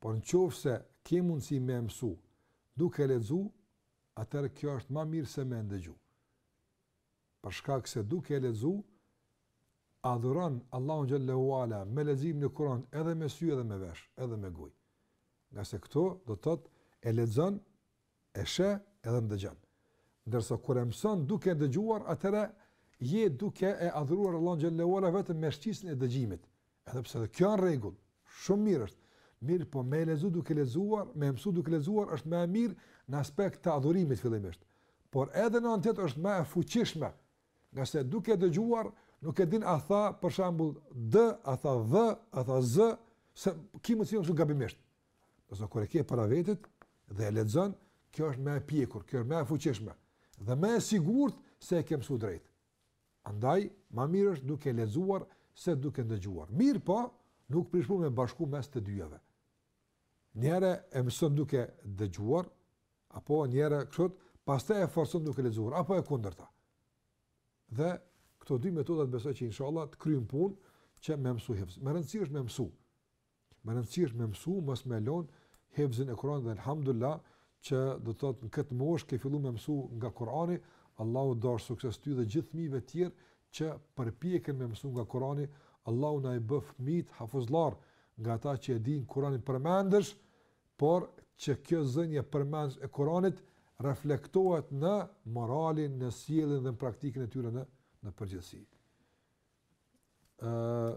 Por në qoftë se ke mundësi me e mësu, duke lexu, atëherë kjo është ma mirë se me e ndëgju. Për shkak se duke e lexu, adhuron Allahun xhelle ue ala me lexim në Kur'an edhe me sy edhe me vesh, edhe me gojë. Ngase këto do të thotë e lexon e sheh edhe ndëgjon. Ndërsa kur e mëson duke dëgjuar, atëherë je duke e adhuruar Allahun xhelle ue ala vetëm me shqisën e dëgjimit. Edhe pse edhe kjo është në rregull, shumë mirë është. Mirpo me lexu duke lexuar, me mësu duke lexuar është më e mirë në aspekt të adhurimit fillimisht. Por edhe në anën tjetër është më e fuqishme, ngase duke dëgjuar nuk e din a tha për shembull d, a tha dh, a tha z, se ki me e mësu gabimisht. Ndërsa kur e ke para vetes dhe e lexon, kjo është më e pjekur, kjo është më e fuqishme dhe më e sigurt se e ke mësuar drejt. Andaj, më mirë është duke lexuar se duke ndëgjuar. Mirëpo, nuk prish punë me bashku mes të dyjave. Njëherë e mëson duke dëgjuar, apo njëherë kështu, pastaj e forcon duke lexuar, apo e kundërta. Dhe këto dy metoda besoj që inshallah të kryjnë punë që me mësu hifz. Me rëndësi është me mësu. Me rëndësi është me mësu, mos me lanë hifzin e Kuranit dhe elhamdulilah, që do të thotë në këtë moshë ke fillu me mësu nga Kurani, Allahu të dhëntë sukses ty dhe gjithë fëmijëve tjerë që përpjeken me mësu nga Kurani, Allahu na i bëftë fëmijtë hafuzllarë nga ata që e dinë Kuranin përmendësh, por që kjo zënie përmendësh e Kuranit të reflektohet në moralin, në sjelljen dhe në praktikën e tyre në, në përgjithësi. Uh,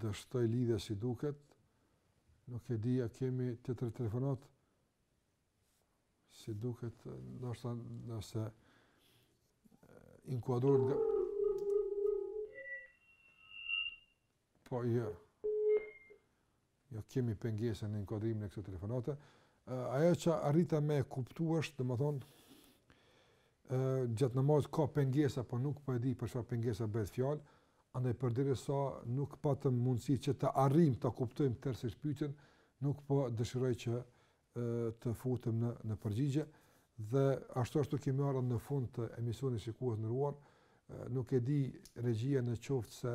dështoi lidhja si duket, nuk e di a kemi tjetër telefonatë, si duket, ndoshta nëse inkuadrohen nga... Po, jë. Jo. Jo kemi pengesa në inkuadrimin e kësaj telefonate. Ajo që arrita me e kuptu është, dhe më thënë, gjatë namazit ka pengesa, po nuk po e di për çfarë pengesa bëhet fjalë, andaj përderisa nuk patëm mundësi që të arrijmë ta kuptojmë tërësisht pyetjen, nuk po dëshiroj që të futem në në përgjigje dhe ashtu ashtu kemi ardhur në fund të emisionit shikues të nderuar, nuk e di regjia në qoftë se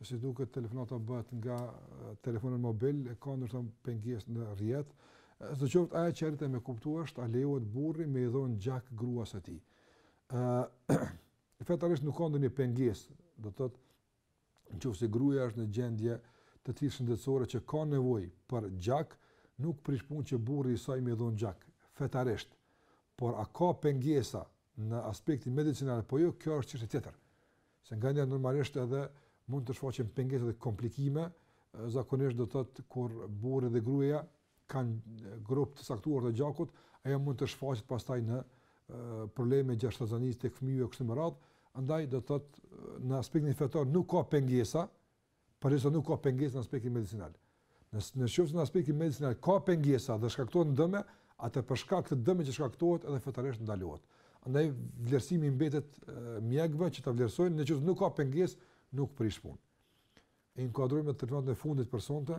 se si duket telefonata bëhet nga telefoni mobil e ka me thënë pengesë në rrjet. Sido qoftë ajo që arrita me kuptu është a lejohet burri me i dhënë gjak gruas së tij. Ë fetarisht nuk ka ndonjë pengesë, do të thotë në qoftë se gruaja është në gjendje të tillë shëndetësore që ka nevojë për gjak, nuk prish punë që burri i saj me i dhënë gjak fetarisht. Por a ka pengesa në aspektin medicinal apo jo, kjo është çështje tjetër. Se nganjëherë normalisht edhe mund të shfaqen pengesa dhe komplikime, zakonisht do të thotë kur burri dhe gruaja kanë grup të caktuar të gjakut, ajo mund të shfaqet pastaj në probleme gjatë shtatzanisë tek fëmiju e kështu me radhë, andaj do të thotë në aspektin fetar nuk ka pengesa, përderisa nuk ka pengesë në aspektin medicinal. Në qoftë se në aspektin medicinal ka pengesa dhe shkaktohen dëme, atë për shkak të dëmit që shkaktohet edhe fetarisht ndalohet. Andaj vlerësimi i mbetet mjekëve që ta vlerësojnë nëse nuk ka pengesë, nuk prish punë. Inkuadrojmë telefonatën e fundit për sonte,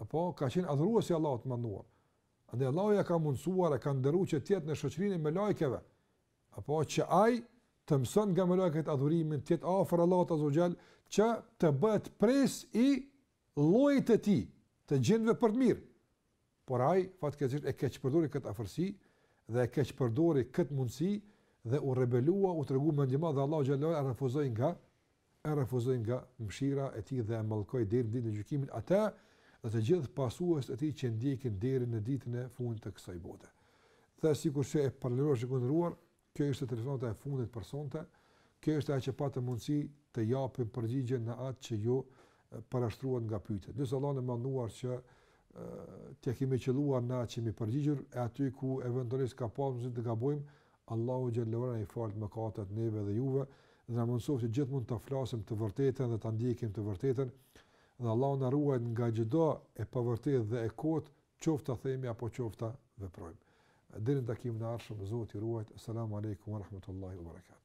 Apo, ka qenë adhurues i Allahut të Madhënuar. Andaj Allahu ja ka mundësuar e ka nderuar që të jetë në shoqërinë e melajkeve. Apo që ai të mësojë nga melajket adhurimin, të jetë afër Allahut Azza wa Jall, që të bëhet prijës i llojit të tij, të xhindve për të mirë. Por ai fatkeqësisht e keqpërdori këtë afërsi dhe e keqpërdori këtë mundësi dhe u rebelua, u tregu mendjemadh dhe Allahu Xhelle e refuzoi nga e refuzoi nga mëshira e Tij dhe e mallkoi deri në Ditën e Gjykimit atë dhe të gjithë pasuesit e tij që ndjekin deri në ditën e fundit të kësaj bote. Dhe sikur që e paralajmërova shikues të nderuar, kjo ishte telefonata e fundit për sonte. Kjo ishte ajo që patëm mundësi të japim përgjigje në atë që ju parashtruat nga pyetjet. E lusim Allahun e Madhënuar që të kemi qëlluar në atë që jemi përgjigjur e aty ku eventualisht ka pasur të gabojmë, Allahu xhelle na i faltë mëkatet neve dhe juve dhe na mundësoftë gjithmonë të flasim të vërtetën dhe ta ndjekim të vërtetën dhe Allahu na ruajtë nga çdo e pavërtetë dhe e kotë qoftë ta themi apo qoftë ta veprojmë deri në takimin e ardhshëm Zoti ju ruajtë selam alejkum wa rahmetullahi wa barakatuh